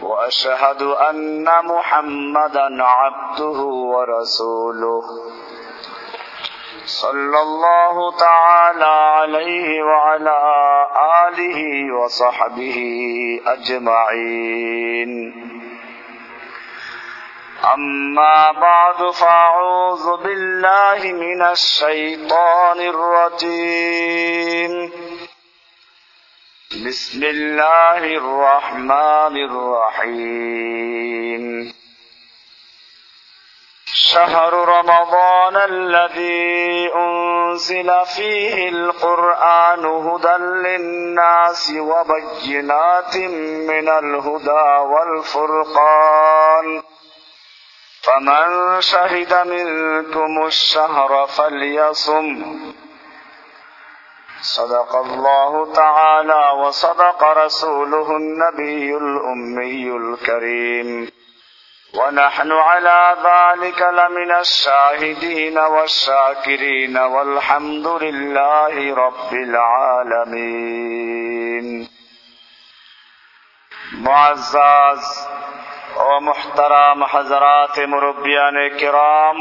وأشهد أن محمدا عبده ورسوله. صلى الله تعالى عليه وعلى آله وصحبه أجمعين. أما بعد فأعوذ بالله من الشيطان الرجيم. بسم الله الرحمن الرحيم. شهر رمضان الذي أنزل فيه القرآن هدى للناس وبينات من الهدى والفرقان. فمن شهد منكم الشهر فليصم. صدق الله تعالى وصدق رسوله النبي الأمي الكريم. ونحن على ذلك لمن الشاهدين والشاكرين والحمد لله رب العالمين. معزز و محترم حضرات مربیان کرام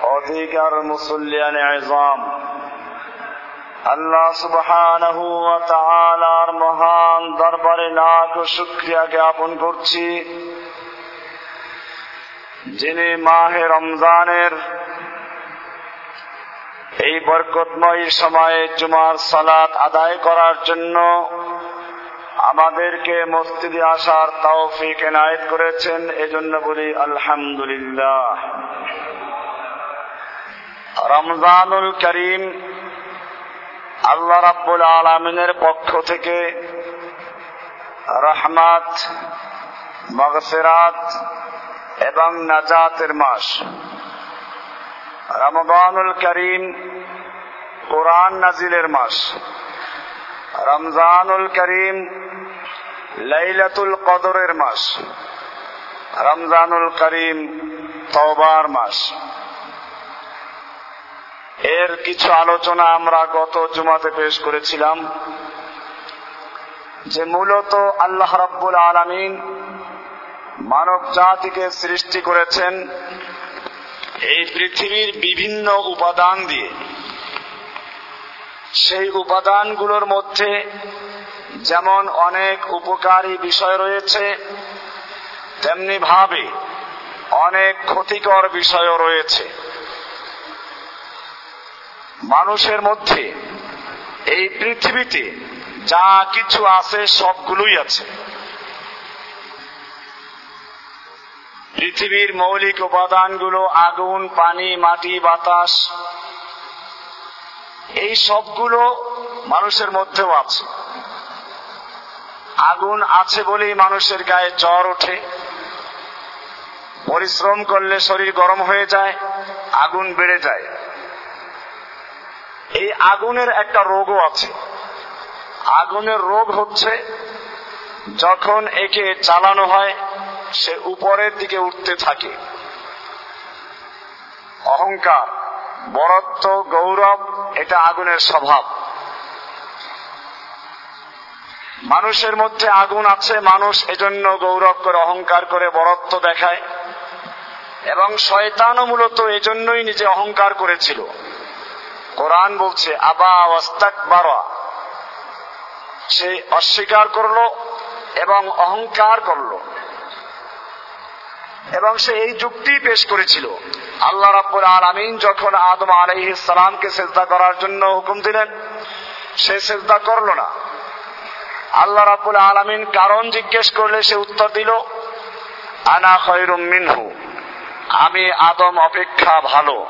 اور دیگر مسلیان عظام আল্লাহ সুবহানাহু মহান দরবারে লাখ শুকরিয়া জ্ঞাপন করছি। যিনি মাহে রমজানের এই বরকতময় সময়ে জুমার সালাত আদায় করার জন্য আমাদেরকে মসজিদে আসার তৌফিক এনায়েত করেছেন, এজন্য বলি আলহামদুলিল্লাহ। রমজানুল করিম আল্লাহ রাব্বুল আলমিনের পক্ষ থেকে রহমাত, মগফিরাত এবং নাজাতের মাস। রমজানুল করিম কোরআন নাজিলের মাস। রমজানুল করিম লাইলাতুল কদরের মাস। রমজানুল করিম তওবার মাস। এর কিছু আলোচনা আমরা গত জুমাতে পেশ করেছিলাম, যে মূলত আল্লাহ রাব্বুল আলামিন মানব জাতিকে সৃষ্টি করেছেন এই পৃথিবীর বিভিন্ন উপাদান দিয়ে। সেই উপাদানগুলোর মধ্যে যেমন অনেক উপকারী বিষয় রয়েছে তেমনি ভাবে অনেক ক্ষতিকর বিষয়ও রয়েছে। মানুষের মধ্যে এই পৃথিবীতে যা কিছু আছে, সবগুলোই আছে। পৃথিবীর মৌলিক উপাদানগুলো আগুন, পানি, মাটি, বাতাস, এই সবগুলো মানুষের মধ্যেও আছে। আগুন আছে বলেই মানুষের গায়ে জ্বর ওঠে। পরিশ্রম করলে শরীর গরম হয়ে যায়, আগুন বেড়ে যায়। এই আগুনের একটা রোগও আছে। আগুনের রোগ হচ্ছে যখন একে চালানো হয়, সে উপরের দিকে উঠতে থাকে। অহংকার, বরত্ব, গৌরব, এটা আগুনের স্বভাব। মানুষের মধ্যে আগুন আছে, মানুষ এজন্য গৌরব করে, অহংকার করে, বরত্ব দেখায়। এবং শয়তানও মূলত এজন্যই নিজে অহংকার করেছিল। কোরআন বলছে, আবা ওয়াস্তাক বারা সে অস্বীকার করল এবং অহংকার করল। এবং সে এই যুক্তি পেশ করেছিল। আল্লাহ রাব্বুল আলামিন যখন আদম আলাইহিস সালামকে সেজদা করার জন্য হুকুম দিলেন, সে সেজদা করল না। আল্লাহ রাব্বুল আলামিন কারণ জিজ্ঞেস করলে সে উত্তর দিল, আনা খয়রুম মিনহু। আমি আদম অপেক্ষা ভালো।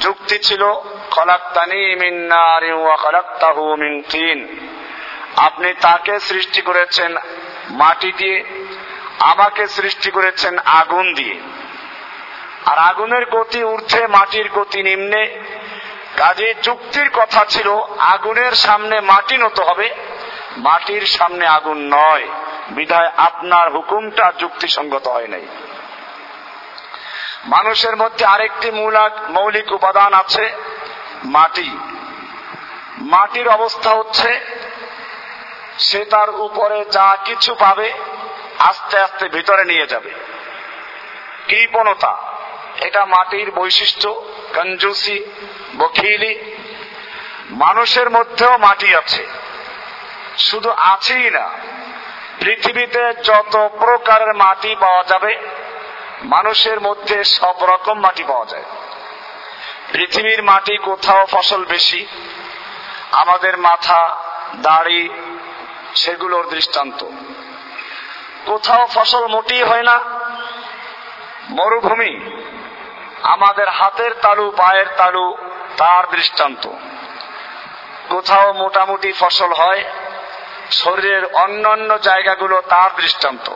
যুক্তি ছিল আপনি তাকে সৃষ্টি করেছেন মাটি দিয়ে, আমাকে সৃষ্টি করেছেন আগুন দিয়ে। আর আগুনের গতি ঊর্ধ্বে, মাটির গতি নিম্নে। কাজে যুক্তির কথা ছিল, আগুনের সামনে মাটি নত হবে, মাটির সামনে আগুন নয়। বিধায় আপনার হুকুমটা যুক্তিসঙ্গত হয় নাই। মানুষের মধ্যে আরেকটি মূলাক উপাদান আছে, মাটি। মাটির অবস্থা হচ্ছে, সে তার উপরে যা কিছু পাবে, আস্তে আস্তে ভিতরে নিয়ে যাবে। কৃপণতা, এটা মাটির বৈশিষ্ট্য, কঞ্জুসি, বখিলি। মানুষের মধ্যেও মাটি আছে। শুধু আছেই না, পৃথিবীতে যত প্রকারের মাটি পাওয়া যাবে মানুষের মধ্যে সব রকম মাটি পাওয়া যায়। পৃথিবীর মাটি কোথাও ফসল বেশি, আমাদের মাথা, দাড়ি, সেগুলোর দৃষ্টান্ত। কোথাও ফসল মোটেই হয় না। মরুভূমি, আমাদের হাতের তালু, পায়ের তালু, তার দৃষ্টান্ত। কোথাও মোটামুটি ফসল হয়, শরীরের অন্যান্য জায়গাগুলো তার দৃষ্টান্ত।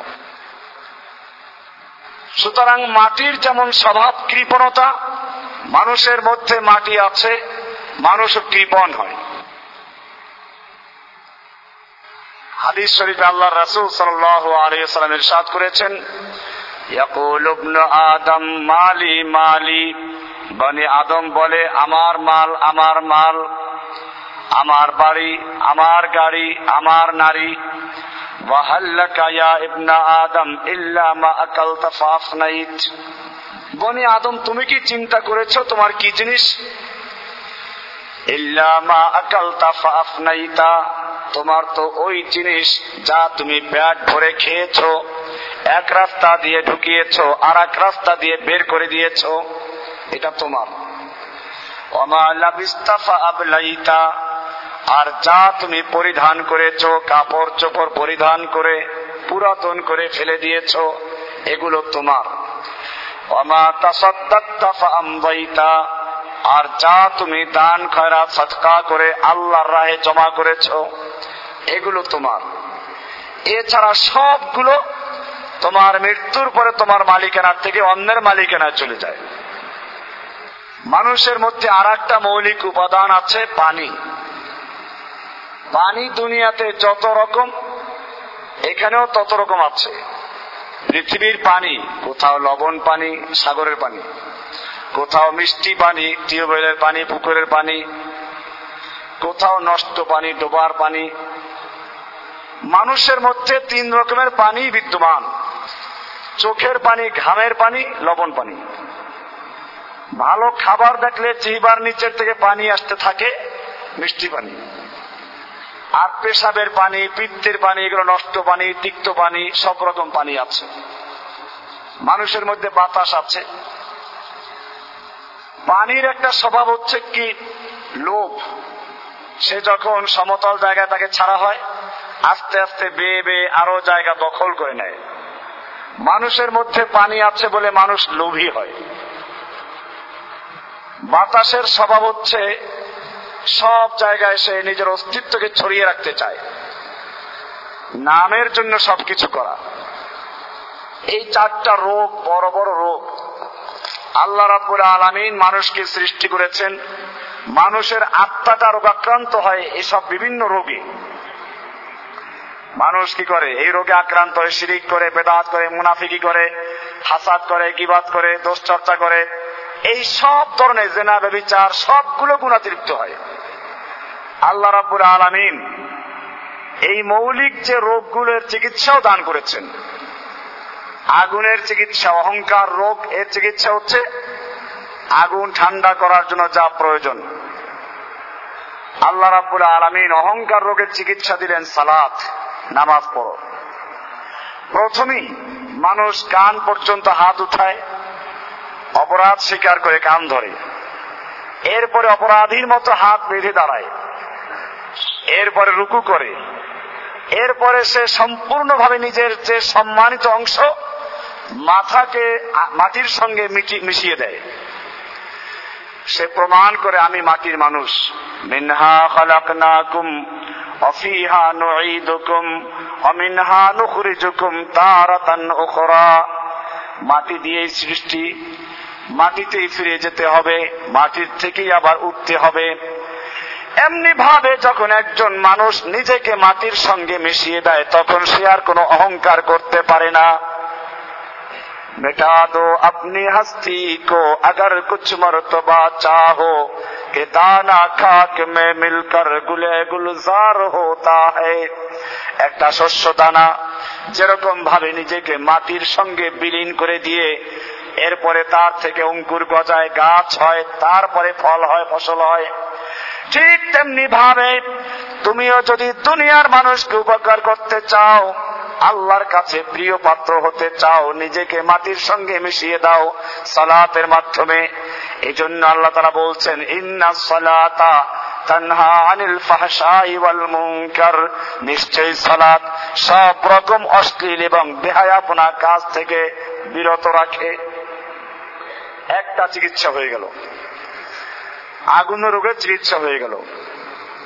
সুতরাং মাটির যেমন স্বভাব কৃপণতা, মানুষের মধ্যে মাটি আছে মানুষও কৃপণ হয়। হাদিস শরীফে আল্লাহ রাসুল সাল্লাম ইরশাদ করেছেন আদম, মালি মালি। বনি আদম বলে, আমার মাল আমার মাল। আমার বাড়ি, আমার গাড়ি, আমার নারী। ওয়াহাল্লাকা ইয়া ইবনা আদম ইল্লা মা আকালতা ফাফনাইত বনি আদম, তুমি কি চিন্তা করেছ তোমার কি জিনিস? ইল্লা মা আকালতা ফাফনাইতা তোমার তো ওই জিনিস যা তুমি পেট ভরে খেয়েছো, এক রাস্তা দিয়ে ঢুকিয়েছো আর এক রাস্তা দিয়ে বের করে দিয়েছ, এটা তোমার। অমা লাবিস্তাফা আবলাইতা আর যা তুমি পরিধান করেছ, কাপড় চোপড় পরিধান করে, পুরাতন করে ফেলে দিয়েছ, এগুলো তোমার। আর যা তুমি দান খয়রা সৎকা করে আল্লাহর রাহে জমা করেছ, এগুলো তোমার। এছাড়া সবগুলো তোমার মৃত্যুর পরে তোমার মালিকানার থেকে অন্যের মালিকানায় চলে যায়। মানুষের মধ্যে আর মৌলিক উপাদান আছে পানি। পানি দুনিয়াতে যত রকম, এখানেও তত রকম আছে। পৃথিবীর পানি, কোথাও লবণ পানি, সাগরের পানি, কোথাও মিষ্টি পানি, টিউবওয়েলের পানি, পুকুরের পানি, কোথাও নষ্ট পানি, ডোবার পানি। মানুষের মধ্যে তিন রকমের পানি বিদ্যমান। চোখের পানি, ঘামের পানি, লবণ পানি। ভালো খাবার দেখলে জিহবার নিচের থেকে পানি আসতে থাকে, মিষ্টি পানি। আর পেশাবের পানি, পিত্তের পানি, এগুলো নষ্ট পানি, তিক্ত পানি, সব রকম পানি আছে। মানুষের মধ্যে বাতাস আছে। পানির একটা স্বভাব হচ্ছে কি? লোভ। সে যখন সমতল জায়গায় তাকে ছাড়া হয়, আস্তে আস্তে বেয়ে বেয়ে আরও জায়গা দখল করে নেয়। মানুষের মধ্যে পানি আছে বলে মানুষ লোভী হয়। বাতাসের স্বভাব হচ্ছে সব জায়গায় সে নিজের অস্তিত্বকে ছড়িয়ে রাখতে চায়। নামের জন্য সবকিছু করা। এই চারটা রোগ বড় বড় রোগ। আল্লাহ রাবুল আলমিন মানুষকে সৃষ্টি করেছেন। মানুষের আত্মাটা রোগাক্রান্ত হয় এসব বিভিন্ন রোগে। মানুষ কি করে? এই রোগে আক্রান্ত হয়ে শিরিক করে, বেদাত করে, মুনাফিকি করে, হাসাদ করে, গিবাদ করে দোষ চর্চা করে। এই সব ধরনের জেনা ব্যবিচার সবগুলো গুণাতিরিক্ত হয়। আল্লাহ রাব্বুল আলামিন এই মৌলিক যে রোগগুলোর চিকিৎসাও দান করেছেন। আগুনের চিকিৎসা, অহংকার রোগ, এর চিকিৎসা হচ্ছে আগুন ঠান্ডা করার জন্য যা প্রয়োজন। আল্লাহ রাব্বুল আলামিন অহংকার রোগের চিকিৎসা দিলেন সালাত, নামাজ পড়ো। প্রথমেই মানুষ কান পর্যন্ত হাত উঠায়, অপরাধ স্বীকার করে কান ধরে। এরপরে অপরাধীর মতো হাত বেঁধে দাঁড়ায়। এরপরে রুকু করে। এরপরে সে সম্পূর্ণভাবে নিজের যে সম্মানিত অংশ, মাথাকে মাটির সঙ্গে মিশিয়ে দেয়। সে প্রমাণ করে, আমি মাটির মানুষ। মিনহা অফিহা অমিনহা মাটি দিয়েই সৃষ্টি। মাটিতেই ফিরে যেতে হবে। মাটির থেকেই আবার উঠতে হবে। এমনি ভাবে যখন একজন মানুষ নিজেকে মাটির সঙ্গে মিশিয়ে দেয় তখন সে আর কোনো অহংকার করতে পারে না मिटा दो अपनी हस्ती को अगर कुछ मरतबा चाहो कि दाना खाक में मिलकर गुले गुलजार होता है একটা শস্য দানা যেরকম ভাবে নিজেকে মাটির সঙ্গে বিলীন করে দিয়ে এরপরে তার থেকে অঙ্কুর গজায় গাছ হয় তারপরে ফল হয় ফসল হয় ঠিক তেমনি ভাবে তুমিও যদি দুনিয়ার মানুষকে উপকার করতে চাও, আল্লাহর কাছে প্রিয় পাত্র হতে চাও, নিজেকে মাটির সঙ্গে মিশিয়ে দাও সালাতের মাধ্যমে এই জন্য আল্লাহ তারা বলছেন, ইন্না সালাতা তানহা আনিল ফাহশাই ওয়াল মুনকার। নিশ্চয়ই সালাত সব রকম অশ্লীল এবং বেহায়াপনা কাজ থেকে বিরত রাখে। একটা চিকিৎসা হয়ে গেল। আগুন রোগের চিকিৎসা হয়ে গেল।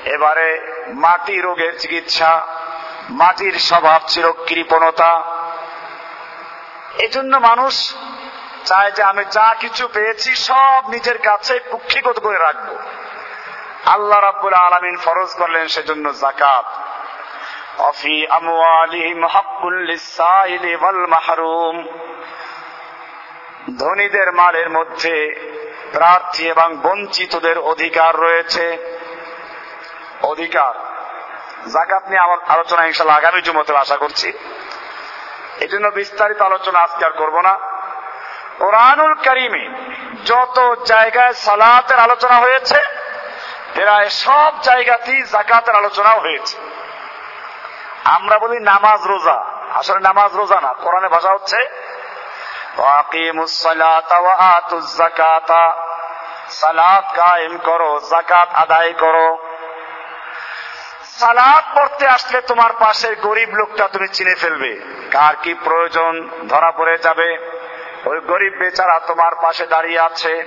এবারে মাটি রোগের চিকিৎসা, মাটির স্বভাব ছিল কৃপণতা। এজন্য মানুষ চায় যে আমি যা কিছু পেয়েছি সব নিজের কাছে কুক্ষিগত করে রাখব। আল্লাহ রাব্বুল আলামিন ফরজ করলেন সেজন্য জাকাত অফি আমওয়ালিহিম হাক্কুল লিসাইলি ওয়াল মাহরুম। ধনীদের মালের মধ্যে প্রার্থী এবং বঞ্চিতদের অধিকার রয়েছে। অধিকার। জাকাত নিয়ে আমার আলোচনা ইনশাল্লাহ আগামী জুমতে আশা করছি। এজন্য বিস্তারিত আলোচনা আজকে আর করব না। কোরআনুল করিমে যত জায়গায় সালাতের আলোচনা হয়েছে, প্রায় সব জায়গাতেই জাকাতের আলোচনাও হয়েছে। আমরা বলি নামাজ রোজা। আসলে নামাজ রোজা না, কোরআনে ভাষা হচ্ছে সালাত কায়েম করো জাকাত আদায় করো। সালাদ পড়তে আসলে তোমার পাশের গরিব লোকটা তুমি চিনে ফেলবে। কার কি প্রয়োজন ধরা পড়ে যাবে। ওই গরিব বেচারা তোমার পাশে দাঁড়িয়ে আছে।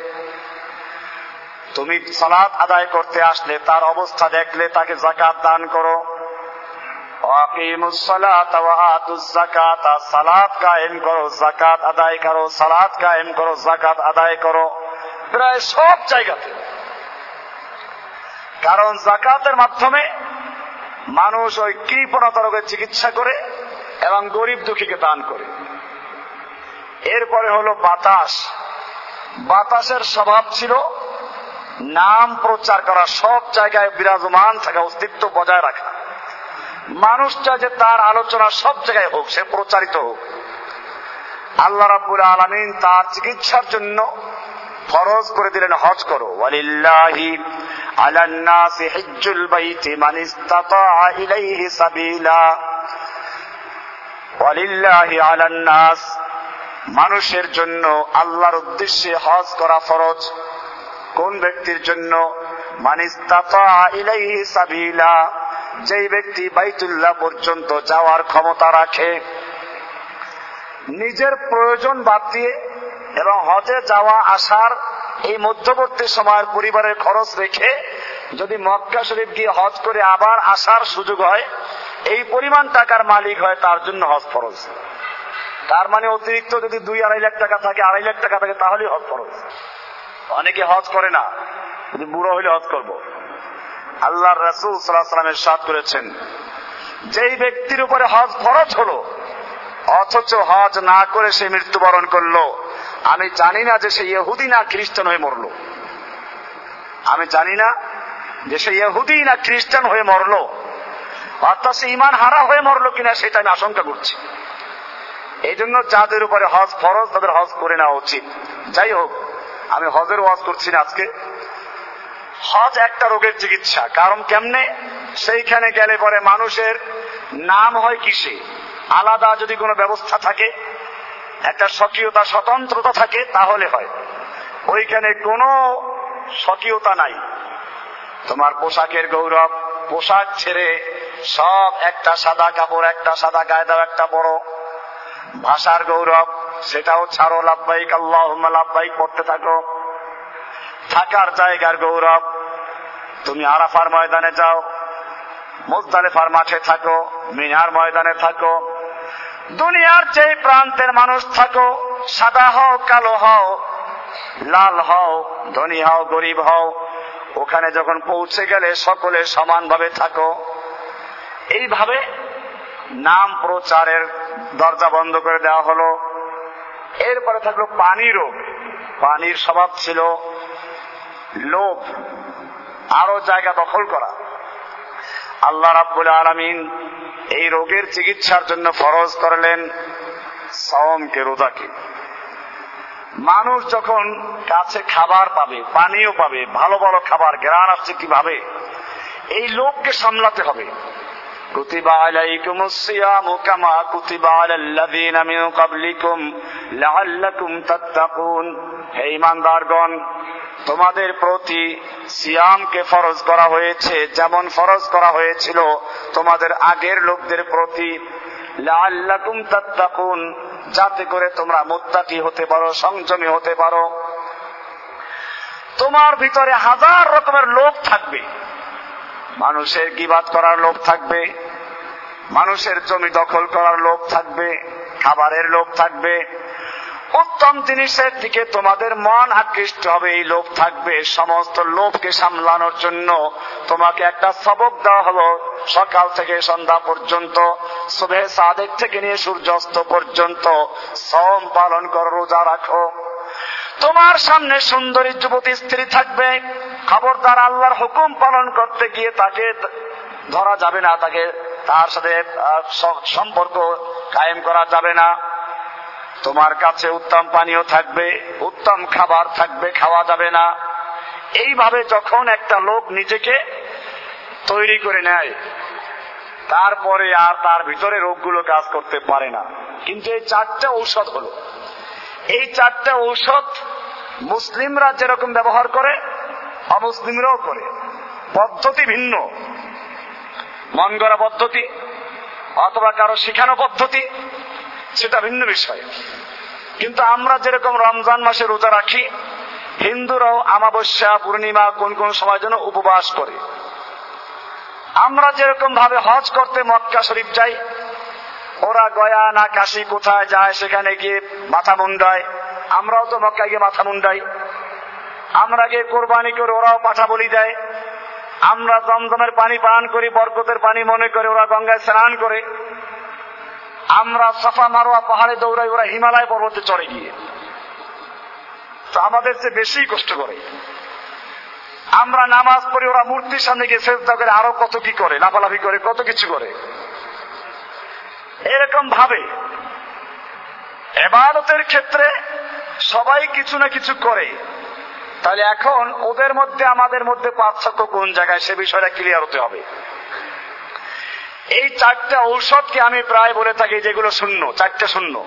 তুমি সালাদ আদায় করতে আসলে তার অবস্থা দেখলে তাকে জাকাত দান করো। কারণ জাকাতের মাধ্যমে মানুষ ওই কৃপণতা রোগের চিকিৎসা করে এবং গরিব দুঃখীকে দান করে। এরপরে হলো বাতাস। বাতাসের স্বভাব ছিল নাম প্রচার করা, সব জায়গায় বিরাজমান থাকা, অস্তিত্ব বজায় রাখা। মানুষটা যে তার আলোচনা সব জায়গায় হোক, সে প্রচারিত হোক, আল্লাহ রাব্বুল আলমিন তার চিকিৎসার জন্য ফরজ করে দিলেন হজ করো। ওয়ালিল্লাহি আলান্নাসি হিজ্জুল বাইতি মান ইসতাতাআ ইলাইহি সাবিলা। ওয়ালিল্লাহি আলান্নাস মানুষের জন্য আল্লাহর উদ্দেশ্যে হজ করা ফরজ। কোন ব্যক্তির জন্য? মান ইসতাতাআ ইলাইহি সাবিলা। যেই ব্যক্তি বাইতুল্লাহ পর্যন্ত যাওয়ার ক্ষমতা রাখে, নিজের প্রয়োজন বাদ দিয়ে এবং হজে যাওয়া আসার এই মধ্যবর্তী সময়ের পরিবারের খরচ রেখে যদি মক্কা শরীফ গিয়ে হজ করে আবার আসার সুযোগ হয়, এই পরিমাণ টাকার মালিক হয় তার জন্য হজ ফরজ। তার মানে অতিরিক্ত যদি দুই আড়াই লাখ টাকা থাকে, আড়াই লাখ টাকা থাকে, তাহলেই হজ ফরজ। অনেকে হজ করে না যদি বুড়ো হইলে হজ করব। আল্লাহর রাসুল সাল্লাহ সাল্লামের সাদ করেছেন। যেই ব্যক্তির উপরে হজ ফরজ হলো, অথচ হজ না করে সে মৃত্যুবরণ করল, আমি জানি না যে সে ইহুদি না খ্রিস্টান হয়ে মরলো। আমি জানি না যে সে ইহুদি না খ্রিস্টান হয়ে মরলো, অর্থাৎ সে ইমান হারা হয়ে মরলো কিনা সেটা আমি আশঙ্কা করছি। এই জন্য যাদের উপরে হজ ফরজ, তাদের হজ করে নেওয়া উচিত। যাই হোক, আমি হজের ওয়াজ করছি না আজকে। হজ একটা রোগের চিকিৎসা। কারণ কেমনে? সেইখানে গেলে পরে মানুষের নাম হয় কিসে? আলাদা যদি কোনো ব্যবস্থা থাকে, একটা স্বকীয়তা, স্বতন্ত্রতা থাকে, তাহলে হয়। ওইখানে কোনো স্বকীয়তা নাই। তোমার পোশাকের গৌরব, পোশাক ছেড়ে সব একটা সাদা কাপড়, একটা সাদা গায়ে দাও একটা বড়। ভাষার গৌরব, সেটাও ছাড়ো লাভবাহিক আল্লাহ লাভবাহিক পড়তে থাকো। থাকার জায়গার গৌরব। তুমি আরাফার ময়দানে যাও মোজদালেফার মাঠে থাকো, মিনার ময়দানে থাকো। দুনিয়ার যে প্রান্তের মানুষ থাকো, সাদা হও, কালো হও, লাল হও, ধনী হও, গরিব হও, ওখানে যখন পৌঁছে গেলে সকলে সমানভাবে থাকো। এইভাবে নাম প্রচারের দরজা বন্ধ করে দেওয়া হলো। এরপরে থাকল পানি রোগ। পানির স্বভাব ছিল লোভ, আরও জায়গা দখল করা। আল্লাহ রাব্বুল আলমিন এই রোগের চিকিৎসার জন্য ফরজ করলেন সওমকে, রোজাকে। মানুষ যখন কাছে খাবার পাবে পানিও পাবে, ভালো ভালো খাবার গ্রান আসছে কীভাবে? এই লোককে সামলাতে হবে। كتب عليكم الصيام كما كتب على الذين من قبلكم لعلكم تتقون হে ইমানদারগণ তোমাদের প্রতি সিয়ামকে ফরজ করা হয়েছে যেমন ফরজ করা হয়েছিল তোমাদের আগের লোকদের প্রতি লাল্লাকুম তাত্তাকুন যাতে করে তোমরা মুত্তাকি হতে পারো সংযমী হতে পারো তোমার ভিতরে হাজার রকমের লোভ থাকবে মানুষের গিবাদ করার লোভ থাকবে মানুষের জমি দখল করার লোভ থাকবে, খাবারের লোভ থাকবে। উত্তম জিনিসের দিকে তোমাদের মন আকৃষ্ট হবে, এই লোভ থাকবে। সমস্ত লোভকে সামলানোর জন্য তোমাকে একটা সবক দেওয়া হলো সকাল থেকে সন্ধ্যা পর্যন্ত, শুভে সাদেক থেকে নিয়ে সূর্যাস্ত পর্যন্ত। সম পালন করো, রোজা রাখো। তোমার সামনে সুন্দরী যুবতী স্ত্রী থাকবে। খবরদার আল্লাহর হুকুম পালন করতে গিয়ে তাকে ধরা যাবে না, তাকে তার সাথে সম্পর্ক কায়েম করা যাবে না। তোমার কাছে উত্তম পানীয় থাকবে, উত্তম খাবার থাকবে, খাওয়া যাবে না। এইভাবে যখন একটা লোক নিজেকে তৈরি করে নেয়, তারপরে আর তার ভিতরে রোগগুলো কাজ করতে পারে না। কিন্তু এই চারটা ঔষধ হলো। এই চারটা ঔষধ মুসলিমরা যেরকম ব্যবহার করে, অমুসলিমরাও করে। পদ্ধতি ভিন্ন। মন গড়া পদ্ধতি অথবা কারও শিখানো পদ্ধতি, সেটা ভিন্ন বিষয়। কিন্তু আমরা যেরকম রমজান মাসে রোজা রাখি, হিন্দুরাও আমাবস্যা, পূর্ণিমা কোন কোন সময় যেন উপবাস করে। আমরা যেরকম ভাবে হজ করতে মক্কা শরীফ যাই, ওরা গয়া না কাশি কোথায় যায় সেখানে গিয়ে মাথা মুন্ডায়, আমরাও তো মক্কায় গিয়ে মাথা মুন্ডাই। আমরা গিয়ে কোরবানি করে ওরাও পাঠা বলি দেয়। আমরা জমজমের পানি পান করি, বরকতের পানি মনে করে, ওরা গঙ্গায় স্নান করে। আমরা সাফা মারোয়া পাহাড়ে দৌড়াই, ওরা হিমালয় পর্বতে চড়ে গিয়ে। তো আমাদের চেয়ে বেশি কষ্ট করে। আমরা নামাজ পড়ি, ওরা মূর্তির সামনে গিয়ে চেষ্টা করে, আরও কত কি করে, লাফালাফি করে, কত কিছু করে। এরকম ভাবে এবারতের ক্ষেত্রে সবাই কিছু না কিছু করে। তাহলে এখন ওদের মধ্যে, আমাদের মধ্যে পার্থক্য কোন জায়গায়? সে বিষয়টা ক্লিয়ার হতে হবে। এই চারটা ঔষধকে আমি প্রায় বলে থাকি যেগুলো শূন্য, চারটা শূন্য।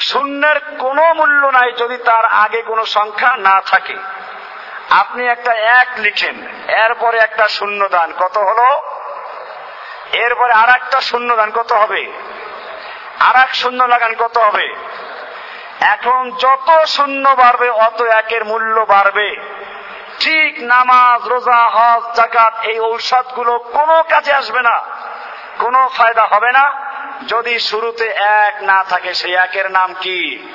শূন্যের কোনো মূল্য নাই যদি তার আগে কোনো সংখ্যা না থাকে। আপনি একটা এক লিখেন, এরপরে একটা শূন্য দান, কত হলো? এরপরে আর একটা শূন্য দান, কত হবে? আর এক শূন্য লাগান, কত হবে? এখন যত শূন্য বাড়বে, অত একের মূল্য বাড়বে। ঠিক নামাজ, রোজা, হজ জাকাত এই ঔষধগুলো কোনো কাজে আসবে না। কোনো ফায়দা হবে না। যদি শুরুতে এক না থাকে, সেই একের নাম কি?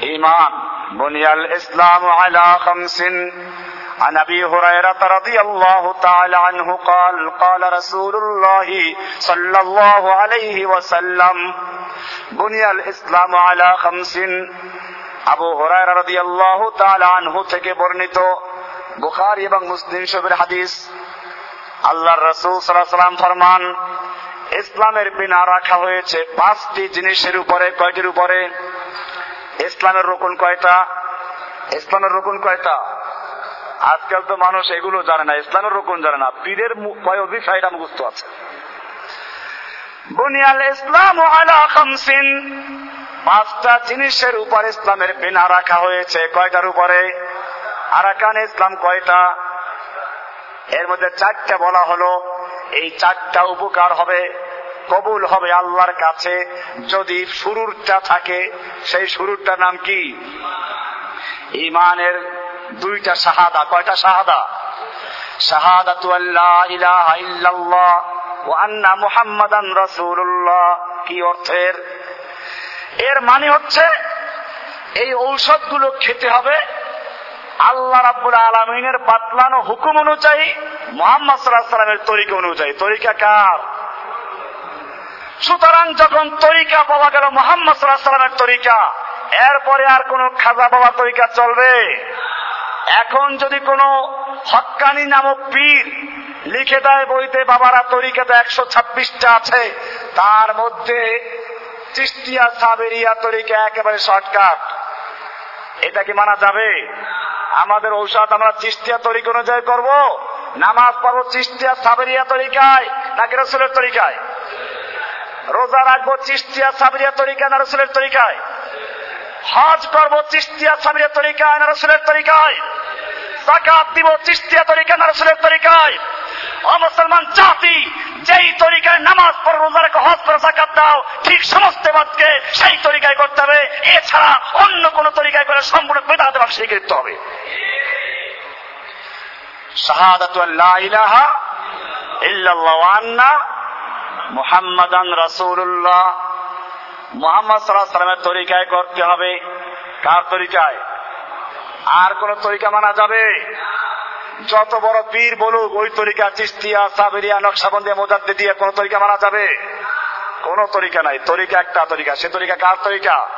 ইমান বুনিয়াল ইসলাম আলা খামসিন। عن ابي هريره رضي الله تعالى عنه قال قال رسول الله صلى الله عليه وسلم بني الاسلام على خمس আবু হুরায়রা রাদিয়াল্লাহু তাআলা আনহু থেকে বর্ণিত বুখারী এবং মুসলিম শরীফের হাদিস আল্লাহর রাসূল সাল্লাল্লাহু আলাইহি সাল্লাম ফরমান ইসলামের বিনা রাখা হয়েছে পাঁচটি জিনিসের উপরে কয়টির উপরে ইসলামের রকম কয়টা ইসলামের রকম কয়টা আজকাল তো মানুষ এগুলো জানে না, ইসলামের রকম জানে না, পীরের অভিফা এটা মুখস্থ আছে। বুনিয়াল ইসলাম খামসিন, পাঁচটা জিনিসের উপর ইসলামের বিনা রাখা হয়েছে। কয়টার উপরে? আরাকান ইসলাম কয়টা? এর মধ্যে চারটা বলা হলো। এই চারটা উপকার হবে, কবুল হবে আল্লাহর কাছে। যদি শুরুরটা থাকে, সেই শুরুরটার নাম কি? ইমানের দুইটা শাহাদা, কয়টা শাহাদা? শাহাদাতু আল্লাহ ইলাহা ইল্লাল্লাহ ওয়া আন্না মুহাম্মাদান রাসূলুল্লাহ। কি অর্থের? এর মানে হচ্ছে এই ঔষধগুলো খেতে হবে। আল্লাহ রাব্বুল আলমিনের বাতলানো হুকুম অনুযায়ী, মোহাম্মদ সাল্লাহ সাল্লামের তরিকা অনুযায়ী। তরিকা কার? সুতরাং যখন তরিকা পাওয়া গেল মোহাম্মদ সাল্লাহ সাল্লামের তরিকা, এরপরে আর কোন খাজা বাবা তরিকা চলবে? এখন যদি কোনো হক্কানি নামক পীর লিখে দেয় বইতে, বাবারা তরিকাতে একশো ছাব্বিশটা আছে। তার মধ্যে চিস্তিয়া, সাবেরিয়া তরিকা একেবারে শর্টকাট। এটা কি মানা যাবে? আমাদের ঔষধ আমরা চিস্তিয়া তরিকা অনুযায়ী করব? নামাজ পড়ব চিস্তিয়া, সাবেরিয়া তরিকায় নাকি রসুলের তরিকায়? রোজা রাখব চিস্তিয়া, সাবেরিয়া তরিকা না রসুলের তরিকায়? হজ করব চিস্তিয়া সাবরিয়া তরিকায়, না রসুলের তরিকায়। জাকাত দিব চিস্তিয়া তরিকা না রসুলের তরিকায়। অমুসলমান জাতি, যেই তরিকায় নামাজ পড়ো, রোজা হজ করে জাকাত দাও, ঠিক সমস্ত বাদকে সেই তরিকায় করতে হবে। এছাড়া অন্য কোন তরিকায় করে সম্পূর্ণ বেদাতে বা স্বীকৃত হবে। শাহাদাতু আল্লাহ ইলাহা ইল্লাল্লাহ মুহাম্মাদান রাসূলুল্লাহ। মুহাম্মদ আলাইহি সাল্লামের তরিকায় করতে হবে। কার তরিকায়? আর কোন তরিকা মানা যাবে? যত বড় পীর বলুক, ওই তরিকা চিস্তিয়া, সাবেরিয়া নকশাবন্দিয়া মোজাদ্দে দিয়ে কোন তরিকা মানা যাবে? কোন তরিকা নাই। তরিকা একটা তরিকা। সে তরিকা কার তরিকা?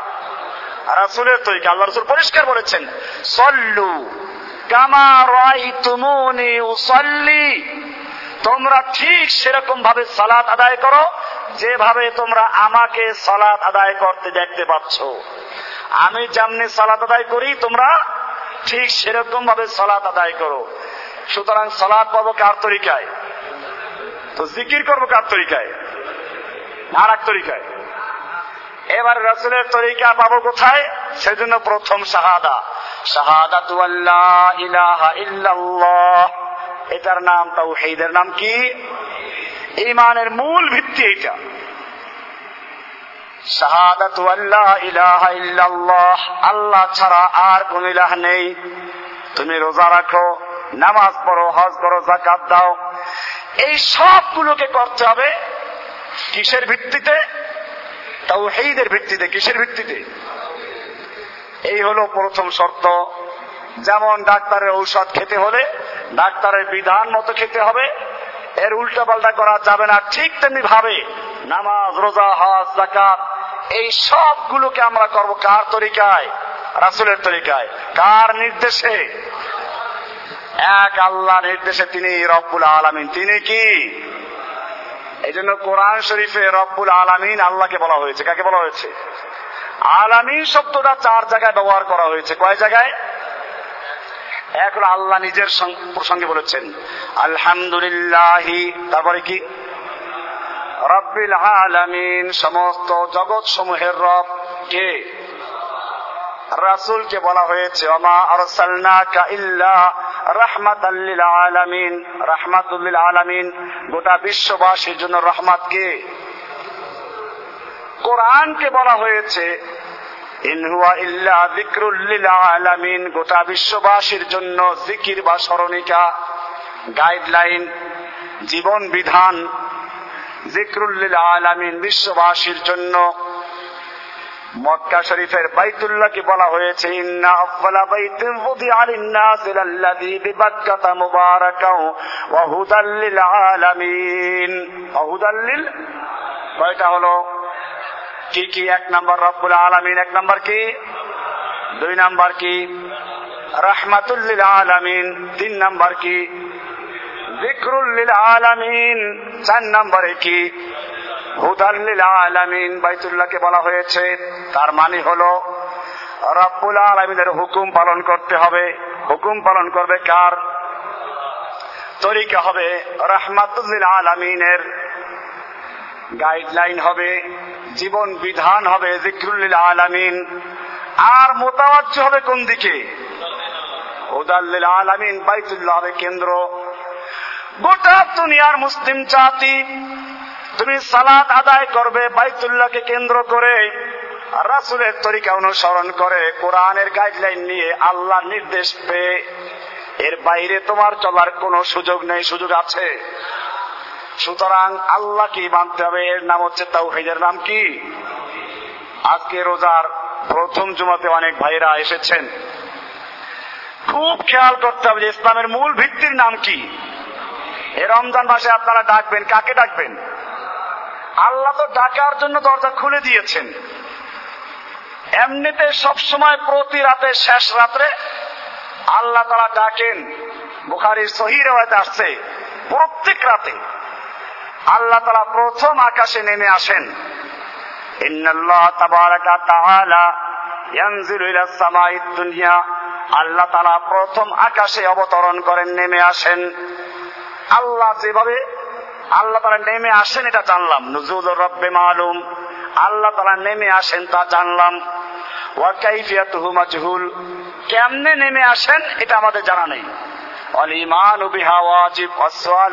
রাসুলের তরিকা। আল্লাহ রসুল পরিষ্কার বলেছেন, সল্লু কামা তুমুনি তোমরা ঠিক সেরকম ভাবে সালাত আদায় করো। যেভাবে তোমরা আমাকে সালাত আদায় করতে দেখতে পাচ্ছ, আমি যেমনি সালাত আদায় করি, তোমরা ঠিক সেরকম ভাবে সালাত আদায় করো। সুতরাং সালাদ পাবো কার তরিকায়? তো জিকির করব কার তরিকায়? আর এক তরিকায়। এবার রসুলের তরিকা পাবো কোথায়? সেজন্য প্রথম শাহাদা। শাহাদা ইলাহা ইল্লাল্লাহ। এটার নাম তাও হেইদের নাম কি? ইমানের মূল ভিত্তি এইটা। শাহাদাতু আল্লাহ ইলাহা ইল্লাল্লাহ, আল্লাহ ছাড়া আর কোন ইলাহ নেই। তুমি রোজা রাখো, নামাজ পড়ো, হজ করো জাকাত দাও। এই সবগুলোকে করতে হবে কিসের ভিত্তিতে? তাও হেইদের ভিত্তিতে। কিসের ভিত্তিতে? এই হলো প্রথম শর্ত। যেমন ডাক্তারের ঔষধ খেতে হলে, ডাক্তারের বিধান মতো খেতে হবে। এর উল্টা পাল্টা করা যাবে না ঠিক তেমনি ভাবে। নামাজ, রোজা, হজ জাকাত এই সবগুলোকে আমরা করব কার তরিকায়? রাসুলের তরিকায়। কার নির্দেশে? এক আল্লাহ নির্দেশে তিনি রব্বুল আলামিন। তিনি কি? এই জন্য কোরআন শরীফে রব্বুল আলামিন আল্লাহকে বলা হয়েছে। কাকে বলা হয়েছে? আলামিন শব্দটা চার জায়গায় ব্যবহার করা হয়েছে। কয় জায়গায়? এক আল্লাহ নিজের প্রসঙ্গে বলেছেন, আলহামদুলিল্লাহ তারপরে কি? রব্বিল আলামিন সমস্ত জগৎ সমূহের রব কে? রাসুলকে বলা হয়েছে অমা আরসালনাকা ইল্লা রাহমাতাল্লিল আলামিন রাহমাতুল্লিল আলামিন, গোটা বিশ্ববাসীর জন্য রহমাত কে? কোরআনকে বলা হয়েছে ইনহুয়া ইল্লা যিকরুল্লিল আলামিন, গোটা বিশ্ববাসীর জন্য জিকির বা স্মরণিকা, গাইডলাইন, জীবন বিধান জিক্রুল্লিল আলামিন বিশ্ববাসীর জন্য। মক্কা শরীফের বাইতুল্লাহকে বলা হয়েছে, ইন্না আফলা বাইতিন ফুদিআ লিন-নাস লাল্লাযী বিবাক্কাতা মুবারাকাও ওয়া হুদাল আলামিন। ওয়া হুদাল কয়টা হলো? কি কি? এক নম্বর রব্বুল আলামিন, এক নম্বর কি? দুই নাম্বার কি? রাহমাতুল্লিল আলামিন, তিন নম্বর কি? জিক্রুল্লিল আলামিন, চার নম্বরে কি? হুদাল্লিল আলামিন বাইতুল্লাহকে বলা হয়েছে। তার মানে হলো, রব্বুল আলমিনের হুকুম পালন করতে হবে। হুকুম পালন করবে কার? তরিকা হবে রহমাতুল্লিল আলামিনের গাইডলাইন হবে, জীবন বিধান হবে জিক্রুল্লিল আলামিন। আর মোতাবাজ্য হবে কোন দিকে? হুদাল্লিল আলামিন, বাইতুল্লাহ হবে কেন্দ্র। গোটা দুনিয়ার মুসলিম জাতি তুমি সালাত আদায় করবে, বাইতুল্লাহকে কেন্দ্র করে রাসুলের তরিকা অনুসরণ করে, কোরআনের গাইডলাইন নিয়ে আল্লাহ নির্দেশ পেয়ে, এর বাইরে তোমার চলার কোনো সুযোগ নেই, সুযোগ আছে। সুতরাং আল্লাহকে মানতে হবে। এর নাম হচ্ছে তাওহিদের নাম কি? আজকে রোজার প্রথম জুমাতে অনেক ভাইরা এসেছেন। খুব খেয়াল করতে হবে যে ইসলামের মূল ভিত্তির নাম কি। এ রমজান মাসে আপনারা ডাকবেন, কাকে ডাকবেন? আল্লাহ তো ডাকার জন্য দরজা খুলে দিয়েছেন। এমনিতে সবসময় প্রতি রাতে, শেষ রাত্রে আল্লাহ তারা ডাকেন। বুখারির সহি আসছে প্রত্যেক রাতে। আল্লাহ তারা প্রথম আকাশে নেমে আসেন। আল্লাহ তারা প্রথম আকাশে অবতরণ করেন, নেমে আসেন। আল্লাহ যেভাবে আল্লাহ তারা নেমে আসেন, এটা জানলাম। নুজুল রব্বে মালুম। আল্লাহ তারা নেমে আসেন, তা জানলাম। ওয়াকাইফিয়াতুহু মাজহুল। কেমনে নেমে আসেন, এটা আমাদের জানা নেই। অল ইমান বিহা ওয়াজিব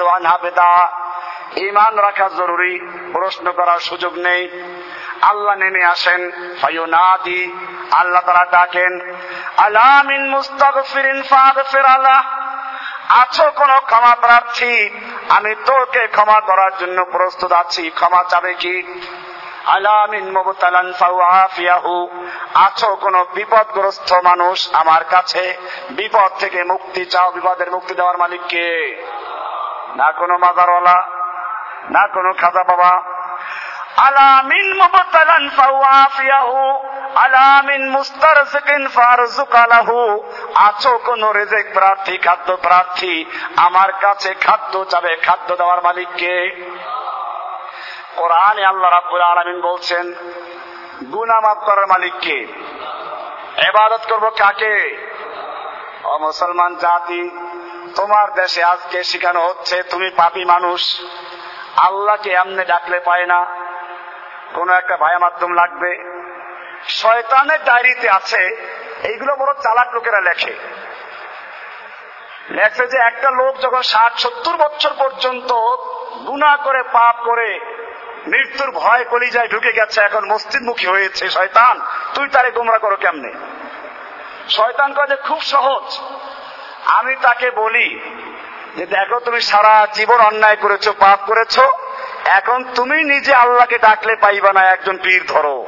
আনহা বিদা। ইমান রাখা জরুরি, প্রশ্ন করার সুযোগ নেই। আল্লাহ নেমে আসেন, ফায়ুনাদি, আল্লাহ তারা ডাকেন আলামিন মুস্তাগফিরিন ফাগফির আলাহ আছো কোন ক্ষমা প্রার্থী? আমি তোকে ক্ষমা করার জন্য প্রস্তুত আছি, ক্ষমা চাবে কি? আলামিন মুবতালান ফাওয়াফিয়াহু। আছো কোন বিপদগ্রস্ত মানুষ আমার কাছে? বিপদ থেকে মুক্তি চাও, বিপদের মুক্তি দেওয়ার মালিক কে? না কোনো মাজারওয়ালা। না কোনো খাজা বাবা। আলামিন মুবতালান ফাওয়াফিয়াহু আলামিন মুস্তারজিকিন ফারজুকালাহু আছো কোন রেজেক প্রার্থী, খাদ্য প্রার্থী? আমার কাছে খাদ্য চাবে, খাদ্য দেওয়ার মালিক কে? কোরআনে আল্লাহ রাব্বুল আলামিন বলছেন, গুনাহ মাফ করার মালিক কে? এবাদত করব কাকে? ও মুসলমান জাতি, তোমার দেশে আজকে শেখানো হচ্ছে, তুমি পাপী মানুষ। আল্লাহকে এমনি ডাকলে পায় না। কোন একটা ভায়া মাধ্যম লাগবে। শয়তানের ডায়েরিতে আছে, এইগুলো বড় চালাক লোকেরা লেখে। লেখছে যে একটা লোক যখন ষাট, সত্তর বছর পর্যন্ত গুণা করে, পাপ করে, মৃত্যুর ভয় কলিজায় ঢুকে গেছে, এখন মস্তিষ্কমুখী হয়েছে শয়তান, তুই তারে গোমরা করো কেমনে? শয়তান কাজে খুব সহজ। আমি তাকে বলি যে দেখো তুমি সারা জীবন অন্যায় করেছ, পাপ করেছ, এখন তুমি নিজে আল্লাহকে ডাকলে পাইবা না, একজন পীর ধরো।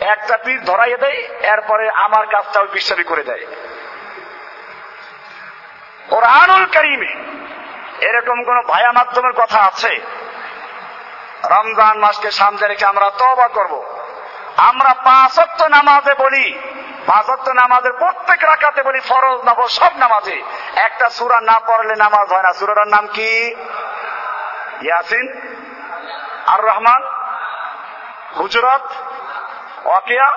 একটা পীর ধরাইয়ে দেয়, এরপরে আমার কাজটাও বিশ্বাসী করে দেয়। কোরআনুল করিমে এরকম কোন ভায়া মাধ্যমের কথা আছে? রমজান মাসকে সামনে রেখে আমরা তবা করব। আমরা পাঁচত্ব নামাজে বলি পাঁচত্ব নামাজের প্রত্যেক রাখাতে বলি ফরজ নব সব নামাজে একটা সুরা না পড়লে নামাজ হয় না। সুরার নাম কি? ইয়াসিন? আর রহমান হুজরত? ওয়াকিয়া?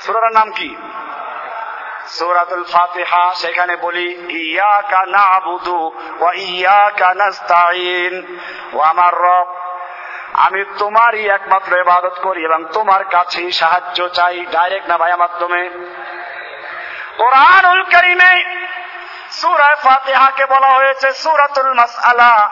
সুরার নাম কি? সুরাতুল ফাতিহা, সেখানে বলি, ইয়াকা নাবুদু ওয়া ইয়াকা নাস্তাইন ও আমার রব আমি তোমারই একমাত্র ইবাদত করি এবং তোমার কাছেই সাহায্য চাই ডাইরেক্ট না ভাইয়া মাধ্যমে। কোরআনুল করিমে সূরা ফাতিহাকে বলা হয়েছে, সূরাতুল মাসআলা।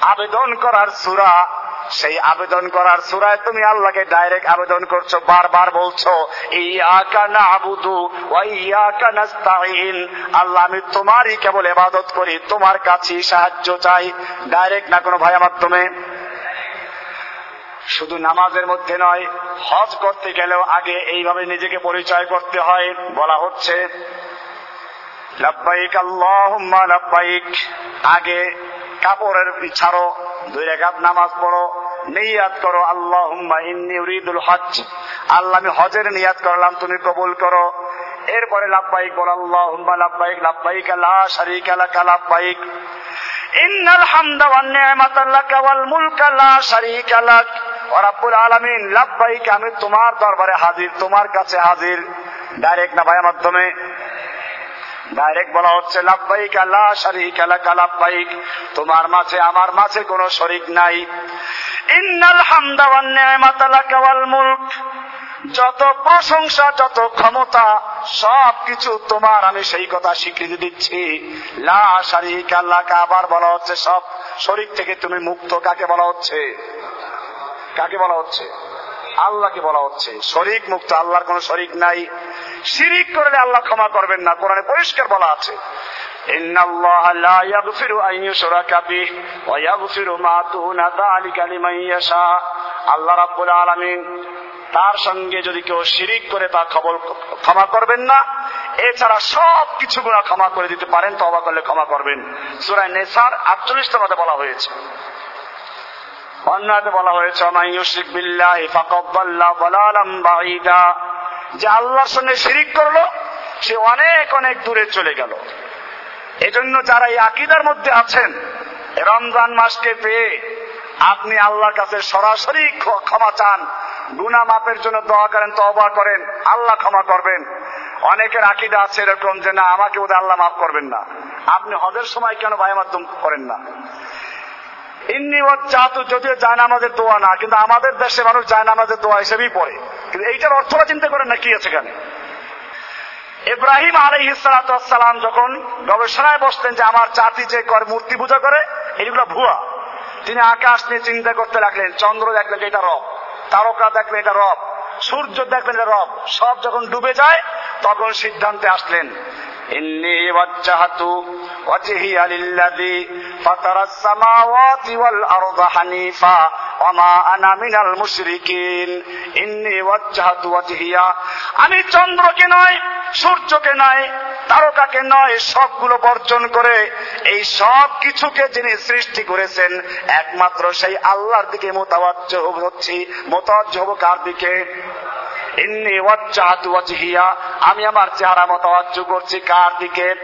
আবেদন করার সুরা, সেই আবেদন করার সুরায় তুমি আল্লাহকে ডাইরেক্ট আবেদন করছ, বারবার বলছো, ইয়াকা নাবুদু ওয়া ইয়াকা নাস্তাইন আল্লাহ, আমি তোমারই কেবল ইবাদত করি, তোমার কাছেই সাহায্য চাই ডাইরেক্ট না কোনো ভাইয়া মাধ্যমে। শুধু নামাজের মধ্যে নয়, হজ করতে গেলেও আগে এইভাবে নিজেকে পরিচয় করতে হয়, বলা হচ্ছে, লাব্বাইক আল্লাহুম্মা লাব্বাইক। আগে কাপড়ের ছাড়ো, দুই রেখাত নামাজ পড়ো, নিয়াত করো আল্লাহ ইন্নি উরিদুল হজ আল্লাহ, আমি হজের নিয়াত করলাম, তুমি কবুল করো। এরপরে লাভবাহিক বল আল্লাহ লাভবাহিক লাভবাহিক লা শারিকা লাকা লাভবাহিক ইন্নাল হামদা রাব্বুল আলামিন লাভবাহিক আমি তোমার দরবারে হাজির, তোমার কাছে হাজির। ডাইরেক্ট না ভাইয়ের মাধ্যমে। ডাইরেক্ট বলা হচ্ছে লাভবাহিক আল্লাহ শারিক এলাকা লাভবাহিক তোমার মাঝে, আমার মাঝে কোনো শরিক নাই। ইন্নাল হামদা ওয়ান নি'মাতা লাকা ওয়াল মুলক। যত প্রশংসা, যত ক্ষমতা, সব কিছু তোমার, আমি সেই কথা স্বীকৃতি দিচ্ছি। লা আবার বলা হচ্ছে সব শরীর থেকে তুমি মুক্ত, কাকে বলা হচ্ছে? কাকে বলা হচ্ছে? আল্লাহকে বলা হচ্ছে। শরিক মুক্ত, আল্লাহর কোন শরিক নাই। শিরিক করলে আল্লাহ ক্ষমা করবেন না, কোরআনে পরিষ্কার বলা আছে। আল্লাহ রাবুল আলমিন তার সঙ্গে যদি কেউ শিরিক করে তা খবর, ক্ষমা করবেন না। এছাড়া সব কিছু গুণা ক্ষমা করে দিতে পারেন তবা করলে ক্ষমা করবেন। সুরায় নেসার আটচল্লিশটা মধ্যে বলা হয়েছে। অন্যতে বলা হয়েছে অমাইয়ুশিক বিল্লাহি ফাকাব্বাল্লা বলালাম বাঈদা যে আল্লাহর সঙ্গে শিরিক করল, সে অনেক অনেক দূরে চলে গেল। এজন্য যারা এই আকিদার মধ্যে আছেন, রমজান মাসকে পেয়ে আপনি আল্লাহর কাছে সরাসরি ক্ষমা চান। গুনা মাপের জন্য দোয়া করেন তবা করেন, আল্লাহ ক্ষমা করবেন। অনেকের আকিদা আছে এরকম যে, না, আমাকে ওদের আল্লাহ মাফ করবেন না। আপনি হজের সময় কেন ভাই মাধ্যম করেন না? চাতু যদিও আমাদের দোয়া না, কিন্তু আমাদের দেশে মানুষ আমাদের দোয়া হিসেবেই পড়ে। কিন্তু এইটার অর্থটা চিন্তা করেন না, কি আছে এখানে? ইব্রাহিম আলাই সালাম যখন গবেষণায় বসতেন যে, আমার জাতি যে করে মূর্তি পূজা করে এগুলো ভুয়া। তিনি আকাশ নিয়ে চিন্তা করতে লাগলেন, চন্দ্র দেখলেন এটা রব, তারকা দেখলেন এটা রব, সূর্য দেখলেন এটা রব, সব যখন ডুবে যায়, তখন সিদ্ধান্তে আসলেন إني وجهت وجهي للذي فطر السماوات والأرض حنيفا وما أنا من المشركين إني وجهت وجهي আমি চন্দ্রকে নয় সূর্যকে নয় তারকাকে নয় সবগুলো বর্জন করে এই সব কিছুকে যিনি সৃষ্টি করেছেন একমাত্র সেই আল্লাহর দিকে মোতাবাজ্য হচ্ছি মোতাবাজ্য হব কার দিকে ইন্নি ওয়াজ্জাহাতু ওয়াজহিয়া, আমি আমার চেহারা মতাওয়াজ্জ করছি কার দিকে?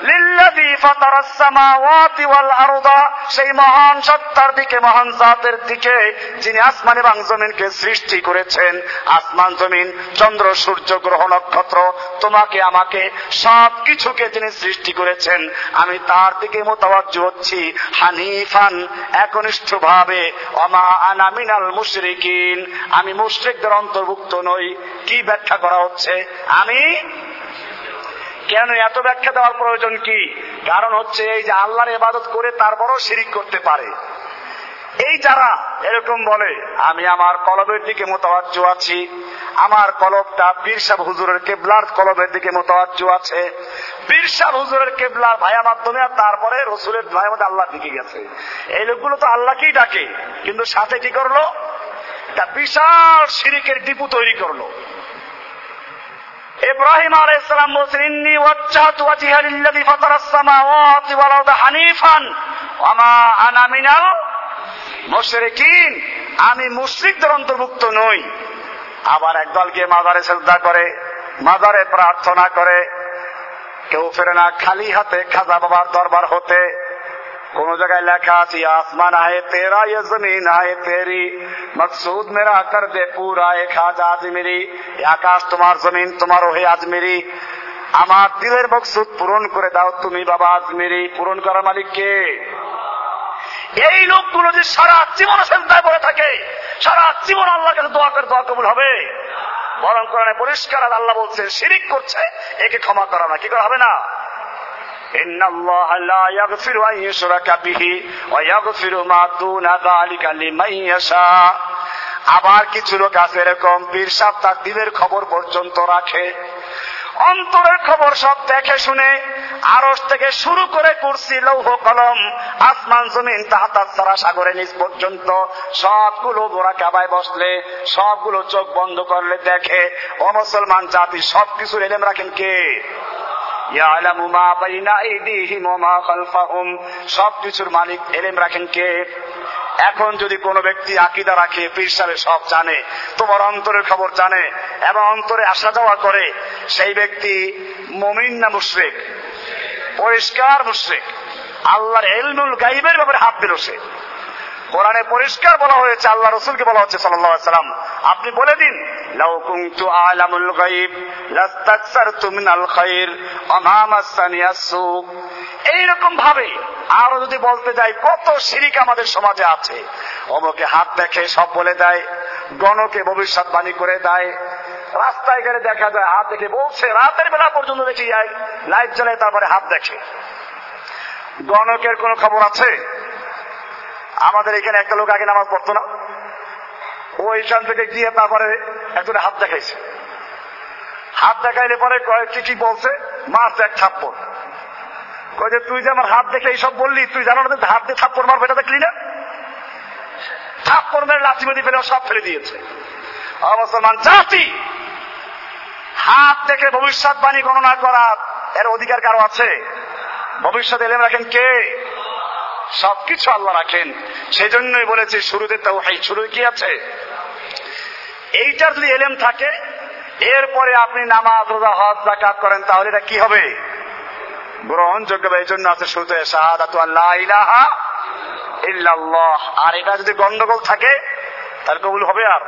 লিল্লাযী ফাতারাস সামাওয়াতি ওয়াল আরদা, সেই মহান সত্তার দিকে, মহান জাতের দিকে, যিনি আসমান এবং জমিনকে সৃষ্টি করেছেন। আসমান, জমিন, চন্দ্র, সূর্য, গ্রহ, নক্ষত্র, তোমাকে, আমাকে সব কিছুকে যিনি সৃষ্টি করেছেন। আমি তার দিকে মোতাবাজ্জ হচ্ছি হানিফান একনিষ্ঠ ভাবে অমা আনা মিনাল মুশরিকিন। আমি মুশরিকদের অন্তর্ভুক্ত নই কি ব্যাখ্যা করা হচ্ছে? আমি? কেন এত ব্যাখ্যা দেওয়ার প্রয়োজন কি? কারণ হচ্ছে এই যে আল্লাহর ইবাদত করে তারপরও শিরিক করতে পারে। এই যারা, এরকম বলে, আমি আমার কলবের দিকে মোতাবাজ্য আছি, আমার কলবটা বীরসাব হুজুরের কেবলার কলবের দিকে মোতাবাজ্য আছে। বীরসাব হুজুরের কেবলার ভাইয়া মাধ্যমে আর তারপরে রসুলের ভাইয়ের মধ্যে আল্লাহ দিকে গেছে। এই লোকগুলো তো আল্লাহকেই ডাকে, কিন্তু সাথে কি করল? একটা বিশাল শিরিকের ডিপু তৈরি করল। ইব্রাহিম আলাইহিস সালাম বলছেন, ইন্নী ওয়াজ্জাহতু ওয়াজহিয়া লিল্লাযী ফাতারাস সামাওয়াতি ওয়াল আরদা হানিফান ওয়া মা আনা মিনাল মুশরিকিন। আমি মুশরিকদের অন্তর্ভুক্ত নই। আবার একদল গিয়ে মাজারে শ্রদ্ধা করে, মাজারে প্রার্থনা করে, কেউ ফেরে না, খালি হাতে খাজা বাবার দরবার হতে কোন জায়গায় লেখা আছে, আসমান আয়ে তেরা ইয়ে জমিন আয়ে তেরি। মকসুদ মেরা করদে পুরা, এ খাজ আজমিরি আকাশ তোমার জমিন, তোমার ওহে আজমিরি আমার দিলের মকসুদ পূরণ করে দাও তুমি বাবা আজমিরি পূরণ করার মালিক কে? এই লোকগুলো যে সারা জীবন চিন্তায় পড়ে থাকে, সারা জীবন আল্লাহর কাছে দোয়া করে দোয়া কবুল হবে। বরং কোরআনে পরিষ্কার আল্লাহ বলছেন, শিরিক করছে, একে ক্ষমা করা না। কি করা হবে না? إن الله لا يغفر أن يشرك به ويغفر ما دون ذلك لمن يشاء আবার কিছু লোক আছে এরকম পীর সাহ তার দিলের খবর পর্যন্ত রাখে অন্তরের খবর সব দেখে শুনে আরস থেকে শুরু করে কুরসি লৌহ কলম আসমান জমিন তাহাতার সারা সাগরে নিচ পর্যন্ত সবগুলো বোরা কাবায় বসলে সবগুলো চোখ বন্ধ করলে দেখে ও মুসলমান জাতি সবকিছুর এলেম রাখেন কে ইয়ালামু মা বাইনা আইদিহিম ওয়া মা খালফাহুম। সবকিছুর মালিক এলেম রাখেন কে? এখন যদি কোনো ব্যক্তি আকিদা রাখে, পীর সাহেব সব জানে, তোমার অন্তরের খবর জানে এবং অন্তরে আসা যাওয়া করে, সেই ব্যক্তি মমিন না মুশরিক? পরিষ্কার মুশরিক। আল্লাহর এলমুল গাইবের ব্যাপারে হাত দিল কোরআনে পরিষ্কার বলা হয়েছে আল্লাহ রসুলকে বলা হচ্ছে সাল্লাহ সাল্লাম আপনি বলে দিন আলামুল গায়ব লাস্তাকসারতু মিনাল খায়র ওয়া মা মাসানি আসু এইরকম ভাবে আরও যদি বলতে যাই, কত শিরিক আমাদের সমাজে আছে। অমকে হাত দেখে সব বলে দেয়, গণকে ভবিষ্যৎবাণী করে দেয়। রাস্তায় গেলে দেখা যায়, হাত দেখে বলছে, রাতের বেলা পর্যন্ত দেখি যায়, লাইট জ্বালায় তারপরে হাত দেখে। গণকের কোন খবর আছে? আমাদের এখানে একটা লোক আগে নামাজ পড়তো না। ওইখান থেকে গিয়ে তারপরে একজনে হাত দেখাইছে। হাত দেখাইলে পরে কি কি বলছে মাছ এক থাপ্পড়। কয় যে, তুই যে আমার হাত দেখে এইসব বললি, তুই জানো না হাত দিয়ে থাপ্পড় মারবে, এটা দেখলি না? থাপ্পড় মেরে লাঠি মেরে ফেলে, সব ফেলে দিয়েছে। মুসলমান জাতি। হাত দেখে ভবিষ্যৎবাণী গণনা করা, এর অধিকার কারও আছে? ভবিষ্যৎ এলেম রাখেন কে? সবকিছু আল্লাহ রাখেন। সেই জন্যই বলেছে, শুরুতে তাও শুরু কি আছে? এইটার যদি এলেম থাকে, এরপরে আপনি নামাজ, রোজা, হজ জাকাত করেন, তাহলে এটা কি হবে? গ্রহণযোগ্য হবে এই জন্য আছে শুরুতে শাহাদাতু আল্লাহ ইলাহা ইল্লাল্লাহ। আর এটা যদি গন্ডগোল থাকে, তাহলে কবুল হবে আর।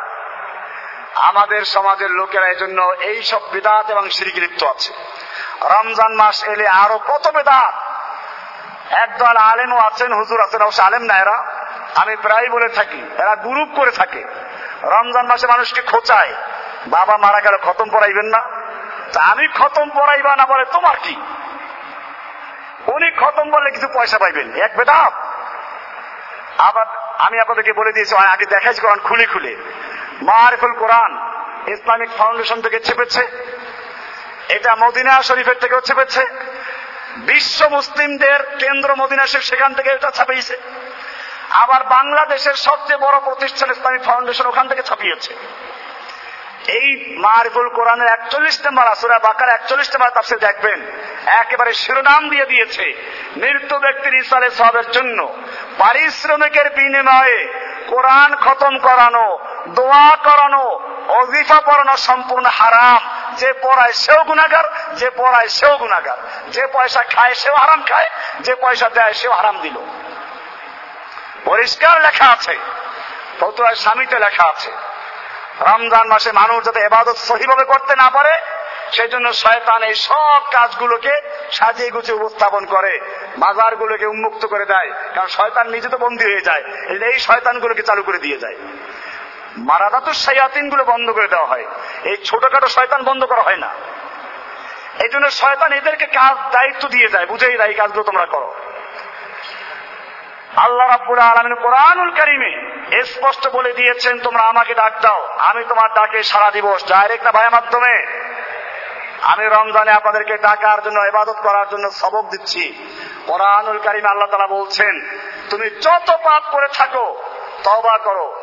আমাদের সমাজের লোকেরা এই জন্য এই সব বেদাত এবং সিরিকি আছে। রমজান মাস এলে আরও কত বেদাত! একদল আলেমও আছেন, হুজুর আছেন, অবশ্য আলেম না এরা। আমি প্রায় বলে থাকি, এরা গ্রুপ করে থাকে। রমজান মাসে মানুষকে খোঁচায়। বাবা মারা গেল খতম পড়াইবেন না। তা আমি খতম পড়াইবা না বলে তোমার কি? উনি খতম বললে কিছু পয়সা পাইবেন। এক বেদাত। আবার আমি আপনাদেরকে বলে দিয়েছি আগে দেখাইছি কোরআন খুলে খুলে। মারিফুল কোরআন ইসলামিক ফাউন্ডেশন থেকে ছেপেছে। এটা মদিনা শরীফের থেকেও ছেপেছে। বিশ্ব মুসলিমদের কেন্দ্র মদিনা শরীফ সেখান থেকে এটা ছাপিয়েছে। আবার বাংলাদেশের সবচেয়ে বড় প্রতিষ্ঠান ইসলামিক ফাউন্ডেশন ওখান থেকে ছাপিয়েছে। এই মারিফুল কোরআনের একচল্লিশ নম্বর আসুরা বাকার একচল্লিশ নম্বর তাপসে দেখবেন। একেবারে শিরোনাম দিয়ে দিয়েছে মৃত্যু ব্যক্তির ইসালে সবের জন্য। পারিশ্রমিকের বিনিময়ে কোরআন খতম করানো, দোয়া করানো, অজিফা পড়ানো সম্পূর্ণ হারাম। যে পড়ায় সেও গুণাগার যে পড়ায় সেও গুণাগার যে পয়সা খায় সেও হারাম খায়, যে পয়সা দেয় সেও হারাম দিল। পরিষ্কার লেখা আছে। ফতুয়ার স্বামীতে লেখা আছে। রমজান মাসে মানুষ যাতে এবাদত সহিভাবে করতে না পারে সেই জন্য শয়তান এই সব কাজগুলোকে সাজিয়ে গুছিয়ে উপস্থাপন করে, বাজারগুলোকে উন্মুক্ত করে দেয়। কারণ শয়তান নিজে তো বন্দী হয়ে যায়। এই শয়তানগুলোকে চালু করে দিয়ে যায়। মারাদাতুর সায়াতিনগুলো বন্ধ করে দেওয়া হয়। এই ছোটখাটো শয়তান বন্ধ করা হয় না। এই জন্য শয়তান এদেরকে কাজ দায়িত্ব দিয়ে দেয়। বুঝেই দেয় এই কাজগুলো তোমরা করো। আল্লাহ রাব্বুল আলমিন কোরআনুল কারিমে স্পষ্ট বলে দিয়েছেন, তোমরা আমাকে ডাক দাও, আমি তোমার ডাকে সারা দিবস ডাইরেক্ট না ভাইয়ের মাধ্যমে, আমি রমজানে আপনাদেরকে ডাকার জন্য, ইবাদত করার জন্য সবক দিচ্ছি। কোরআনুল কারিমে আল্লাহ তালা বলছেন, তুমি যত পাপ করে থাকো তবা করো।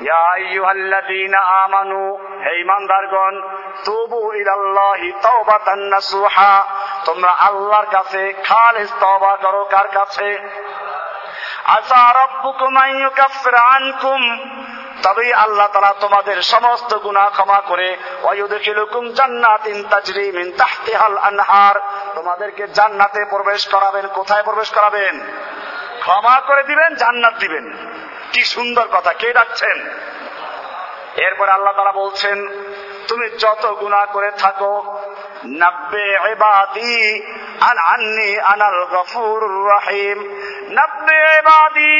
ইয়া আইয়ুহাল্লাযীনা আমানু, হে ঈমানদারগণ তুবু ইলাল্লাহি তাওবাতান নাসুহা। তোমরা আল্লাহর কাছে খালিস তওবা করো, কার কাছে? আনকুম। তবেই আল্লাহ তারা তোমাদের সমস্ত গুনাহ ক্ষমা করে আনহার। তোমাদেরকে জান্নাতে প্রবেশ করাবেন, কোথায় প্রবেশ করাবেন? ক্ষমা করে দিবেন, জান্নাত দিবেন। কি সুন্দর কথা, কে ডাকছেন? এরপরে আল্লাহ তারা বলছেন, তুমি যত গুণা করে থাকো, নব্বে আন আন্নি আনাল গফুর রহিম নব্বে ইবাদি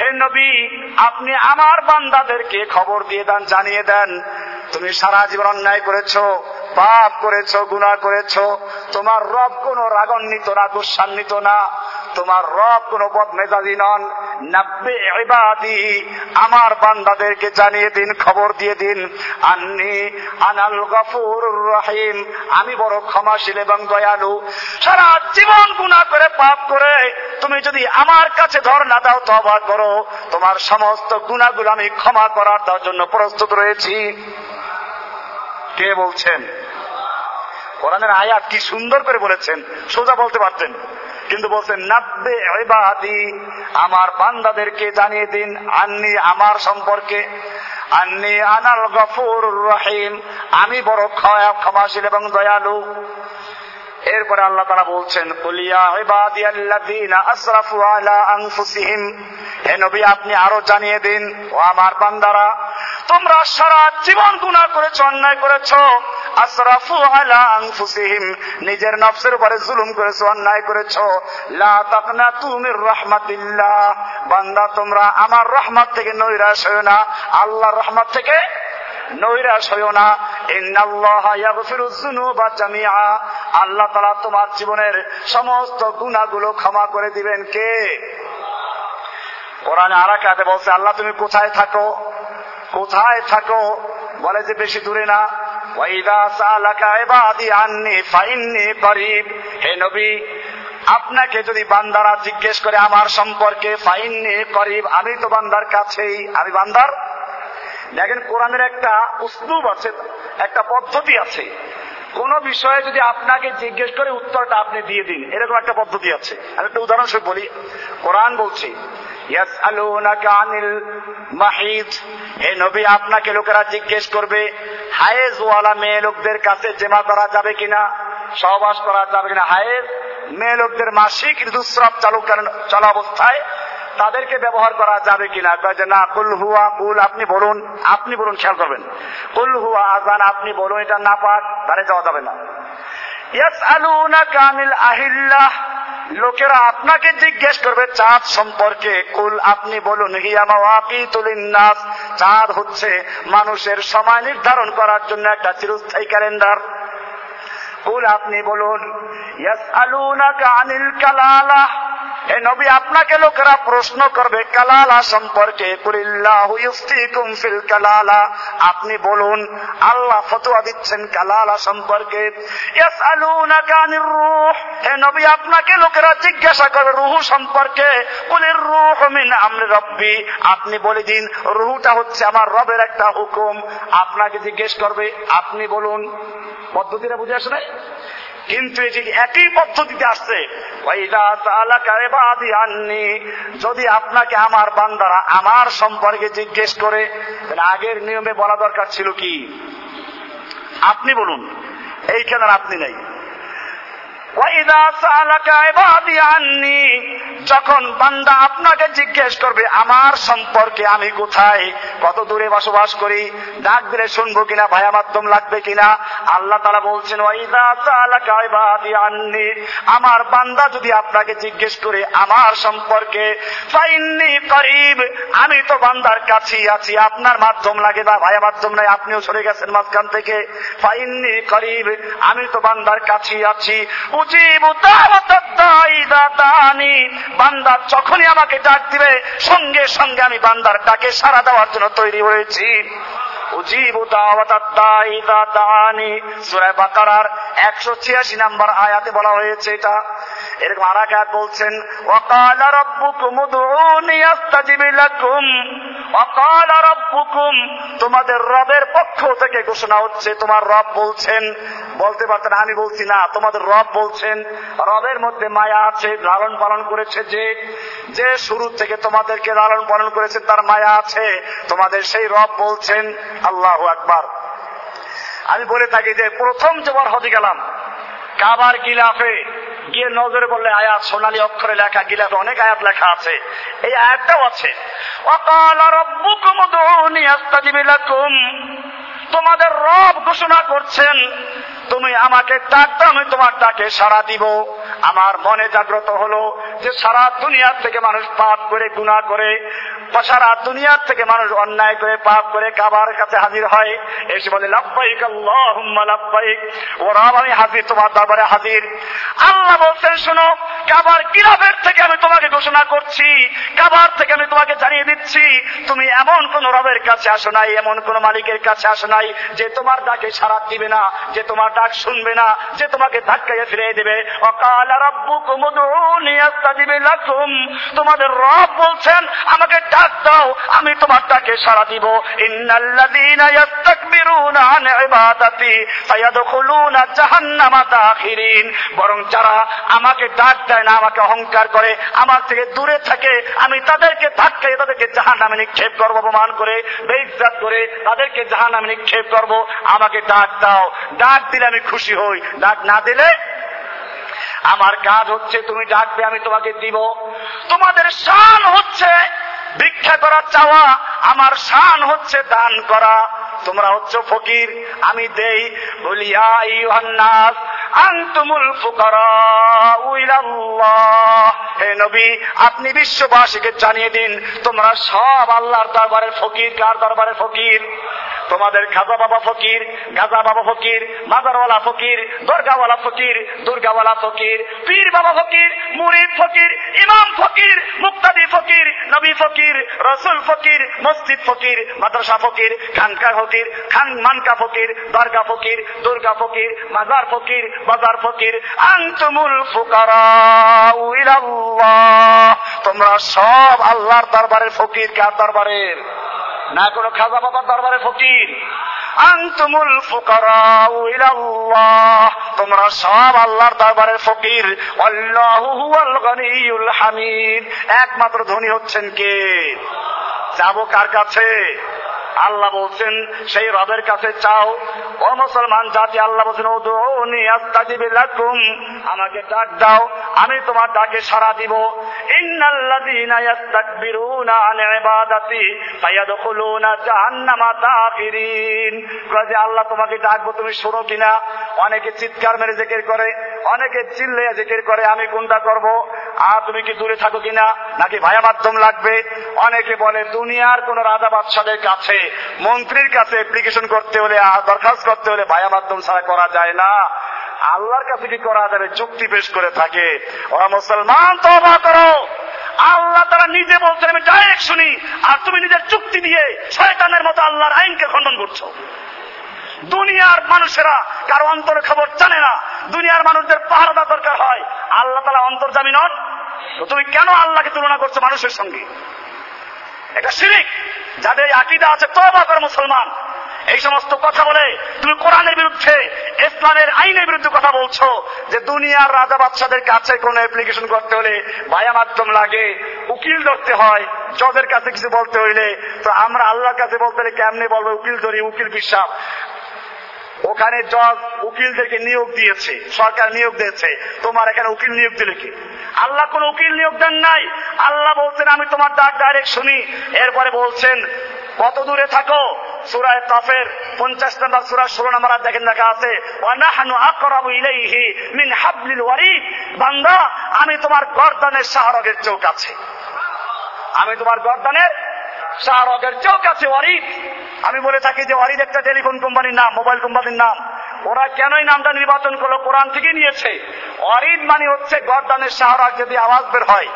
হে নবী, আপনি আমার বান্দাদেরকে খবর দিয়ে দেন, জানিয়ে দেন। তুমি সারা জীবন অন্যায় করেছ, পাপ করেছ গুণা করেছ। তোমার রব কোন রাগান্বিত না গুসান্বিত না। তোমার রব কোন বদ মেজাজি নন। নাব্বে ইবাদি, আমার বান্দাদেরকে জানিয়ে দিন, খবর দিয়ে দিন। আন্নি আনাল গফুর রহিম, আমি বড় ক্ষমাশীল এবং দয়ালু। সারা জীবন গুণা করে, পাপ করে। তুমি যদি আমার কাছে ধর্ণা দাও তবা করো। তোমার সমস্ত গুণাগুলো আমি ক্ষমা করার তার জন্য প্রস্তুত রয়েছি। কে বলছেন? কোরআনের আয়াত কি সুন্দর করে বলেছেন, সোজা বলতে পারতেন। কিন্তু বলছেন, নাব্বে ইবাদি, আমার বান্দাদেরকে জানিয়ে দিন, আন্নি আমার সম্পর্কে, আন্নি আনাল গফুর রহিম, আমি বড় ক্ষয়া ক্ষমাশীল এবং দয়ালু। এরপরে আল্লাহ তারা বলছেন কুলিয়া ইবাদিয়াল্লাযীনা আসরাফু আলা আনফুসিহিম হে নবী, আপনি আরও জানিয়ে দিন, ও আমার বান্দারা, তোমরা সারা জীবন গুণা করেছ, অন্যায় করেছ, আসরাফু আলা আনফুসিহিম, নিজের নফসের উপরে জুলুম করেছ, অন্যায় করেছ। লা তাকনা তুমির রহমাতিল্লাহ, বান্দা, তোমরা আমার রহমত থেকে নৈরাশ হও না, আল্লাহর রহমত থেকে নৈরাশ হইও না। আল্লাহ তাআলা তোমার জীবনের সমস্ত গুনাহগুলো ক্ষমা করে দিবেন। কে? কোরআনে আরাকাতে বলছে, আল্লাহ, তুমি কোথায় থাকো? কোথায় থাকো? বলে যে বেশি দূরে না। আপনাকে যদি বান্দারা জিজ্ঞেস করে আমার সম্পর্কে করিব? আমি তো বান্দার কাছেই। আমি বান্দার? দেখেন, কোরআনের একটা উসলুব আছে, একটা পদ্ধতি আছে। কোন বিষয়ে যদি আপনাকে জিজ্ঞেস করে উত্তরটা আপনি দিয়ে দিন, এরকম একটা পদ্ধতি আছে। আমি একটা উদাহরণস্বরূপ বলি। কোরআন বলছি হে নবী, আপনাকে লোকেরা জিজ্ঞেস করবে, হায়েজ ওয়ালা মেয়ে লোকদের কাছে জেমা করা যাবে কিনা? সহবাস করা যাবে কিনা? হায়েজ মেয়ে লোকদের মাসিক ঋতুস্রাব চালু চলা অবস্থায় তাদেরকে ব্যবহার করা যাবে কিনা? যে, না, কুল হুয়া, কুল, আপনি বলুন আপনি বলুন, খেয়াল করবেন। কুল হুয়া আজান, আপনি বলুন, এটা না পাক তারে যাওয়া যাবে না। ইয়াস আলুনা কানিল আহিল্লাহ। লোকেরা আপনাকে জিজ্ঞেস করবে, চাঁদ সম্পর্কে। কুল, আপনি বলুন নাস চাঁদ হচ্ছে মানুষের সময় নির্ধারণ করার জন্য একটা চিরস্থায়ী ক্যালেন্ডার। কুল, আপনি বলুন কানিল কালালা। এ নবী আপনাকে লোকেরা প্রশ্ন করবে, কালালা সম্পর্কে? ফিল কালালা। আপনি বলুন, আল্লাহ ফতোয়া দিচ্ছেন কালালা সম্পর্কে। হে নবী, আপনাকে লোকেরা জিজ্ঞাসা করবে, রুহু সম্পর্কে? কুলির রুহ মিন আমরি রব্বি। আপনি বলে দিন, রুহুটা হচ্ছে আমার রবের একটা হুকুম। আপনাকে জিজ্ঞেস করবে, আপনি বলুন, পদ্ধতিটা বুঝে আসে কিন্তু এটি একই পদ্ধতিতে আসছে। যদি আপনাকে আমার বান্দারা আমার সম্পর্কে জিজ্ঞেস করে আগের নিয়মে বলা দরকার ছিল কি? আপনি বলুন, এইখানে আপনি নেই। যখন বান্দা আপনাকে জিজ্ঞেস করবে, আমার সম্পর্কে আমি কোথায়? কত দূরে বসবাস করি? ডাক দিলে শুনব কিনা? ভায়া মাধ্যম লাগবে কিনা? আল্লাহ তারা বলছেন আমার বান্দা যদি আপনাকে জিজ্ঞেস করে আমার সম্পর্কে আমি তো বান্দার কাছেই আছি, আপনার মাধ্যম লাগে বা ভায়া মাধ্যম নাই আপনিও সরে গেছেন মাঝখান থেকে। ফাইন্নি করিব, আমি তো বান্দার কাছেই আছি। বান্দা যখনই আমাকে ডাক দিবে, সঙ্গে সঙ্গে আমি বান্দার ডাকে সারা দেওয়ার জন্য তৈরি হয়েছি। একশো ছিয়াশি নাম্বার আয়াতে বলা হয়েছে এটা। এরকম আর এক বলছেন অকাল রব্বুকুম অকাল রব্বুকুম, তোমাদের রবের পক্ষ থেকে ঘোষণা হচ্ছে, তোমার রব বলছেন। বলতে পারতেন, আমি বলছি না, তোমাদের রব বলছেন, রবের মধ্যে মায়া আছে, লালন পালন করেছে যে যে শুরু থেকে তোমাদেরকে লালন পালন করেছে, তার মায়া আছে। তোমাদের সেই রব বলছেন আল্লাহ আকবার। আমি বলে থাকি যে, প্রথম যেবার হতে গেলাম, কাবার গিলাফে গিয়ে নজরে বললে আয়াত, সোনালী অক্ষরে লেখা, গিলাফে অনেক আয়াত লেখা আছে। এই আয়াতটাও আছে। অকাল রব্বুকুম উদউনি আস্তাজিব লাকুম। তোমাদের রব ঘোষণা করছেন, তুমি আমাকে ডাক আমি তোমার ডাকে সাড়া দিব। আমার মনে জাগ্রত হলো যে সারা দুনিয়ার থেকে মানুষ পাপ করে গুণা করে সারা দুনিয়ার থেকে মানুষ অন্যায় করে, পাপ করে কাবার কাছে হাজির হয়। এসে বলে লাভবাহিক ওরা আমি হাজির, তোমার দরবারে হাজির। আল্লাহ বলছেন, শোনো, কাবার কিরাবের থেকে আমি তোমাকে ঘোষণা করছি, কাবার থেকে আমি তোমাকে জানিয়ে দিচ্ছি, তুমি এমন কোন রবের কাছে আসো নাই, এমন কোন মালিকের কাছে আসো নাই, যে তোমার ডাকে সারা দিবে না, যে তোমার ডাক শুনবে না, যে তোমাকে ধাক্কাইয়ে ফিরে দেবে। তোমাদের রব বলছেন, আমাকে ডাক দাও, আমি তোমার ডাকে সাড়া দিব। বরং যারা আমাকে ডাক দেয় না, আমাকে অহংকার করে, আমার থেকে দূরে থাকে, আমি তাদেরকে ধাক্কায়, তাদেরকে জাহান্নামে নিক্ষেপ করব, অপমান করে, বেইজ্জত করে, তাদেরকে জাহান্নামে নিক্ষেপ করব, আমাকে ডাক দাও। ডাক দিলে আমি খুশি হই। ডাক না দিলে আমার কাজ হচ্ছে, তুমি ডাকবে, আমি তোমাকে দিব। তোমাদের শান হচ্ছে ভিক্ষা করা, চাওয়া। আমার শান হচ্ছে দান করা। তোমরা হচ্ছে ফকির, আমি দেই। বলিয়া হে নবী, আপনি বিশ্ববাসীকে জানিয়ে দিন, তোমরা সব আল্লাহর দরবারের ফকির। কার দরবারের ফকির? তোমাদের খাজা বাবা ফকির গাজা বাবা ফকির, মাজারওয়ালা ফকির, দরগাওয়ালা ফকির, দুর্গাওয়ালা ফকির, পীর বাবা ফকির, মুরিদ ফকির, ইমাম ফকির, মুক্তাদি ফকির, নবী ফকির, রসুল ফকির, মসজিদ ফকির, মাদ্রাসা ফকির, খানকা ফকির, খান মানকা ফকির, দরগা ফকির, দুর্গা ফকির, মাজার ফকির, বাজার ফকির, আন্তুমুল ফুকারা তোমরা সব আল্লাহর দরবারের ফকির কার দরবারের না কোনো খাজা বাবার দরবারে ফকির। আন্তুমুল ফুকারাউ ইলাল্লাহ। তোমরা সব আল্লাহর দরবারে ফকির। আল্লাহু হুয়াল গনিউল হামিদ। একমাত্র ধনী হচ্ছেন কে? যাব কার কাছে? আল্লাহ বলছেন, সেই রবের কাছে চাও। ও মুসলমান জাতি, আল্লাহ বলছেন, উদুনি আস্তাজিবিলাকুম আমাকে ডাক দাও, আমি তোমার ডাকে সাড়া দিব। ইন্নাল্লাযীনা ইয়াস্তাকবিরুনা আন ইবাদাতি, ফায়াদখুলুনা জাহান্নামা দাখিরিন। যে, আল্লাহ তোমাকে ডাকবো, তুমি শোনো কিনা? অনেকে চিৎকার মেরে জিকির করে, অনেকে চিল্লে জিকির করে, আমি কোনটা করব? আর তুমি কি দূরে থাকো কিনা? নাকি ভায়া মাধ্যম লাগবে? অনেকে বলে, দুনিয়ার কোন রাজা বাদশাদের কাছে মন্ত্রীর কাছে অ্যাপ্লিকেশন করতে হলে দরখাস্ত করতে হলে ভায়া মাধ্যম ছাড়া করা যায় না। আল্লাহর কাছে কি করা যাবে চুক্তি পেশ করে থাকে। ওরা মুসলমান তবা করো। আল্লাহ তারা নিজে বলছেন, আমি ডাইরেক্ট শুনি। আর তুমি নিজের চুক্তি দিয়ে শয়তানের মতো আল্লাহর আইনকে খণ্ডন করছ। দুনিয়ার মানুষেরা কারও অন্তর খবর জানে না। দুনিয়ার মানুষদের পাহারাদা দরকার হয়। আল্লাহ তালা অন্তর্জামী নন। তুমি কেন আল্লাহকে তুলনা করছ মানুষের সঙ্গে? এটা শিরিক। যাদের আকিদা আছে তবা করে মুসলমান। এই সমস্ত কথা বলে তুমি কোরআনের বিরুদ্ধে, ইসলামের আইনের বিরুদ্ধে কথা বলছো যে দুনিয়ার রাজা বাচ্চাদের কাছে কোনো অ্যাপ্লিকেশন করতে হলে ভায়া মাধ্যম লাগে, উকিল ধরতে হয়, জজের কাছে কিছু বলতে হইলে। তো আমরা আল্লাহর কাছে বলতে হলে কেমনে বলব? উকিল ধরি, উকিল বিশ্বাস ওখানে জজ উকিলদেরকে নিয়োগ দিয়েছে, সরকার নিয়োগ দিয়েছে। তোমার এখানে উকিল নিয়োগ দিলে কি? আল্লাহ কোন উকিল নিয়োগ দেন নাই। আল্লাহ বলছেন, আমি তোমার ডাক ডাইরেক্ট শুনি। এরপরে বলছেন, কত দূরে থাকো? সুরায় কাফের পঞ্চাশ নম্বর সুরা ষোলো নম্বর দেখেন দেখা আছে মিন হাবলিল ওয়ারিদ। বান্দা, আমি তোমার গর্দানের শাহরগের চৌক আছে আমি তোমার গর্দানের শাহরগের চৌক আছে ওয়ারিদ। আমি বলে থাকি যে অরিদ একটা টেলিফোন কোম্পানির নাম, মোবাইল কোম্পানির নাম। ওরা কেনই নামটা নির্বাচন করল? কোরআন থেকে নিয়েছে। অরিদ মানে হচ্ছে গরদানের শাহরাগ যদি আওয়াজ বের হয়।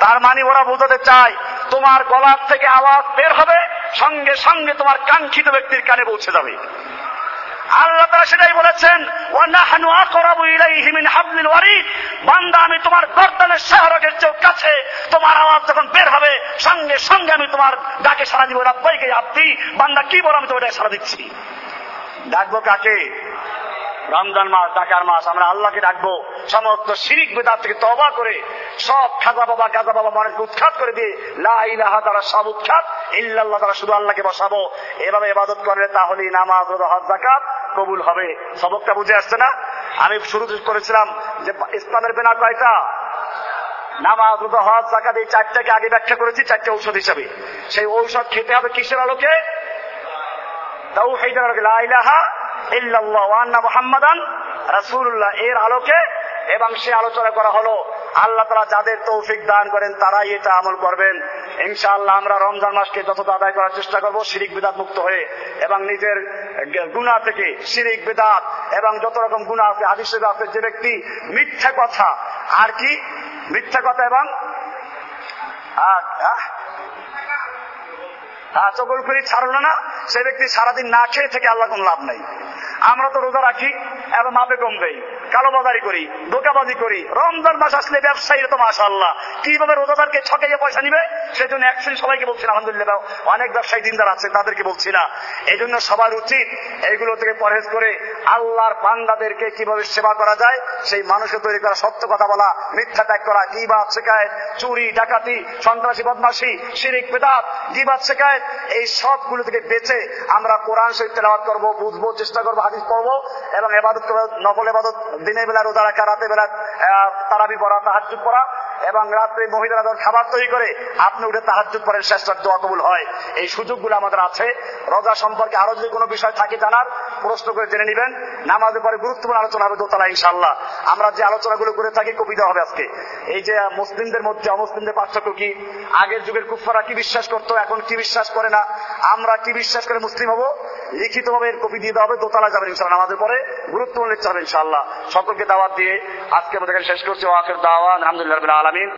তার মানে ওরা বোঝাতে চায়, তোমার গলার থেকে আওয়াজ বের হবে, সঙ্গে সঙ্গে তোমার কাঙ্ক্ষিত ব্যক্তির কানে পৌঁছে যাবে। আল্লাহ তারা সেটাই বলেছেন ওয়ানাহানু আকরাবু ইলাইহি হাবলিল ওয়ারিদ। বান্দা, আমি তোমার গর্দানের শাহরগের চোখ কাছে তোমার আওয়াজ যখন বের হবে, সঙ্গে সঙ্গে আমি তোমার ডাকে সারা দিব। রাব্বাইকে আব্দি, বান্দা, কি বলো, আমি তোমার ওটাই সারা দিচ্ছি। ডাকবো কাকে? রমজান মাস ডাকার মাস, আমরা আল্লাহকে ডাকবো। সমস্ত শিরিক বেদার থেকে তবা করে, সব খাজা বাবা গাজা বাবা মনের উৎখাত করে দিয়ে লাহা তারা সব উৎখাত, ইল্লাল্লাহ তারা শুধু আল্লাহকে বসাবো। এভাবে এবাদত করলে তাহলে নামাজ হজ, জাকাত কবুল হবে। সবকটা বুঝে আসছে না? আমি শুরু করেছিলাম যে ইসলামের বেনা কয়টা? নামাজ হজ, জাকাত, এই চারটাকে আগে ব্যাখ্যা করেছি, চারটে ঔষধ হিসাবে। সেই ঔষধ খেতে হবে কিসের আলোকে? তাও হেইটার আলোকে লাইলাহা ইল্লাল্লাহ ওয়ান্না মুহাম্মাদান রাসূলুল্লাহ। এর আলোকে এবং সে আলোচনা করা হলো, আল্লাহ তারা যাদের তৌফিক দান করেন, তারাই এটা আমল করবেন। ইনশাআল্লাহ আমরা রমজান মাসকে যতটা আদায় করার চেষ্টা করব, শিরিক বিদাত মুক্ত হয়ে এবং নিজের গুণা থেকে শিরিক বিদাত এবং যত রকম গুণা আছে আদিশ্বেদ আছে, যে ব্যক্তি মিথ্যা কথা, আর কি? মিথ্যা কথা এবং? চকল করি ছাড়লো না, সে ব্যক্তি সারাদিন না খেয়ে থেকে আল্লাহ কোন লাভ নাই। আমরা তো রোজা রাখি। এবং মাপে কম দেই কালোবাজারি করি দোকাবাজি করি, রমজান মাস আসলে ব্যবসায়ীরা তো মাসা আল্লাহ কীভাবে রোজাদারকে ছকে পয়সা নিবে? সেই জন্য একসাথে সবাইকে বলছি, আলহামদুলিল্লাহ অনেক ব্যবসায়ী দিনদার আছে, তাদেরকে বলছি না। এই জন্য সবার উচিত এইগুলো থেকে পরহেজ করে আল্লাহর বান্দাদেরকে কীভাবে সেবা করা যায়, সেই মানুষকে তৈরি করা সত্য কথা বলা, মিথ্যা ত্যাগ করা গিবাদ শেখায় চুরি, ডাকাতি, সন্ত্রাসী বদমাসী শিরিক, বেদাত গিবাদ শেখায় এই সবগুলো থেকে বেঁচে আমরা কোরআন শরীফ তেলাওয়াত করব, বুঝব, চেষ্টা করব, হাদিস পড়ব এবং এবাদত নকল এবাদত দিনের বেলা রোজা রাখা রাতে বেলা তারাবি পড়া তাহাজুদ পড়া, এবং রাত্রে মহিলারা যখন খাবার তৈরি করে, আপনি উঠে তাহাজুদ পরেন শেষ দোয়া কবুল হয়। এই সুযোগগুলো আমাদের আছে। রোজা সম্পর্কে আরও যদি কোনো বিষয় থাকে জানার, প্রশ্ন করে জেনে নেবেন। নামাজের পরে গুরুত্বপূর্ণ আলোচনা হবে দোতলা ইনশাল্লাহ আমরা যে আলোচনাগুলো করে থাকি কবিতা হবে আজকে। এই যে মুসলিমদের মধ্যে অমুসলিমদের পার্থক্য কি? আগের যুগের কুফারা কি বিশ্বাস করতো, এখন কি বিশ্বাস করে না? আমরা কি বিশ্বাস করে মুসলিম হব? লিখিত ভাবে এর কপি দিয়ে দেওয়া হবে দোতলা যাবেন ইনশাল্লাহ আমাদের পরে। গুরুত্বপূর্ণ ইচ্ছা হবে ইনশাল্লাহ সকলকে দাওয়াত দিয়ে আজকে আমাদের শেষ করছি। ওয়াকের দাওয়া আলহামদুলিল্লাহ আলমিন।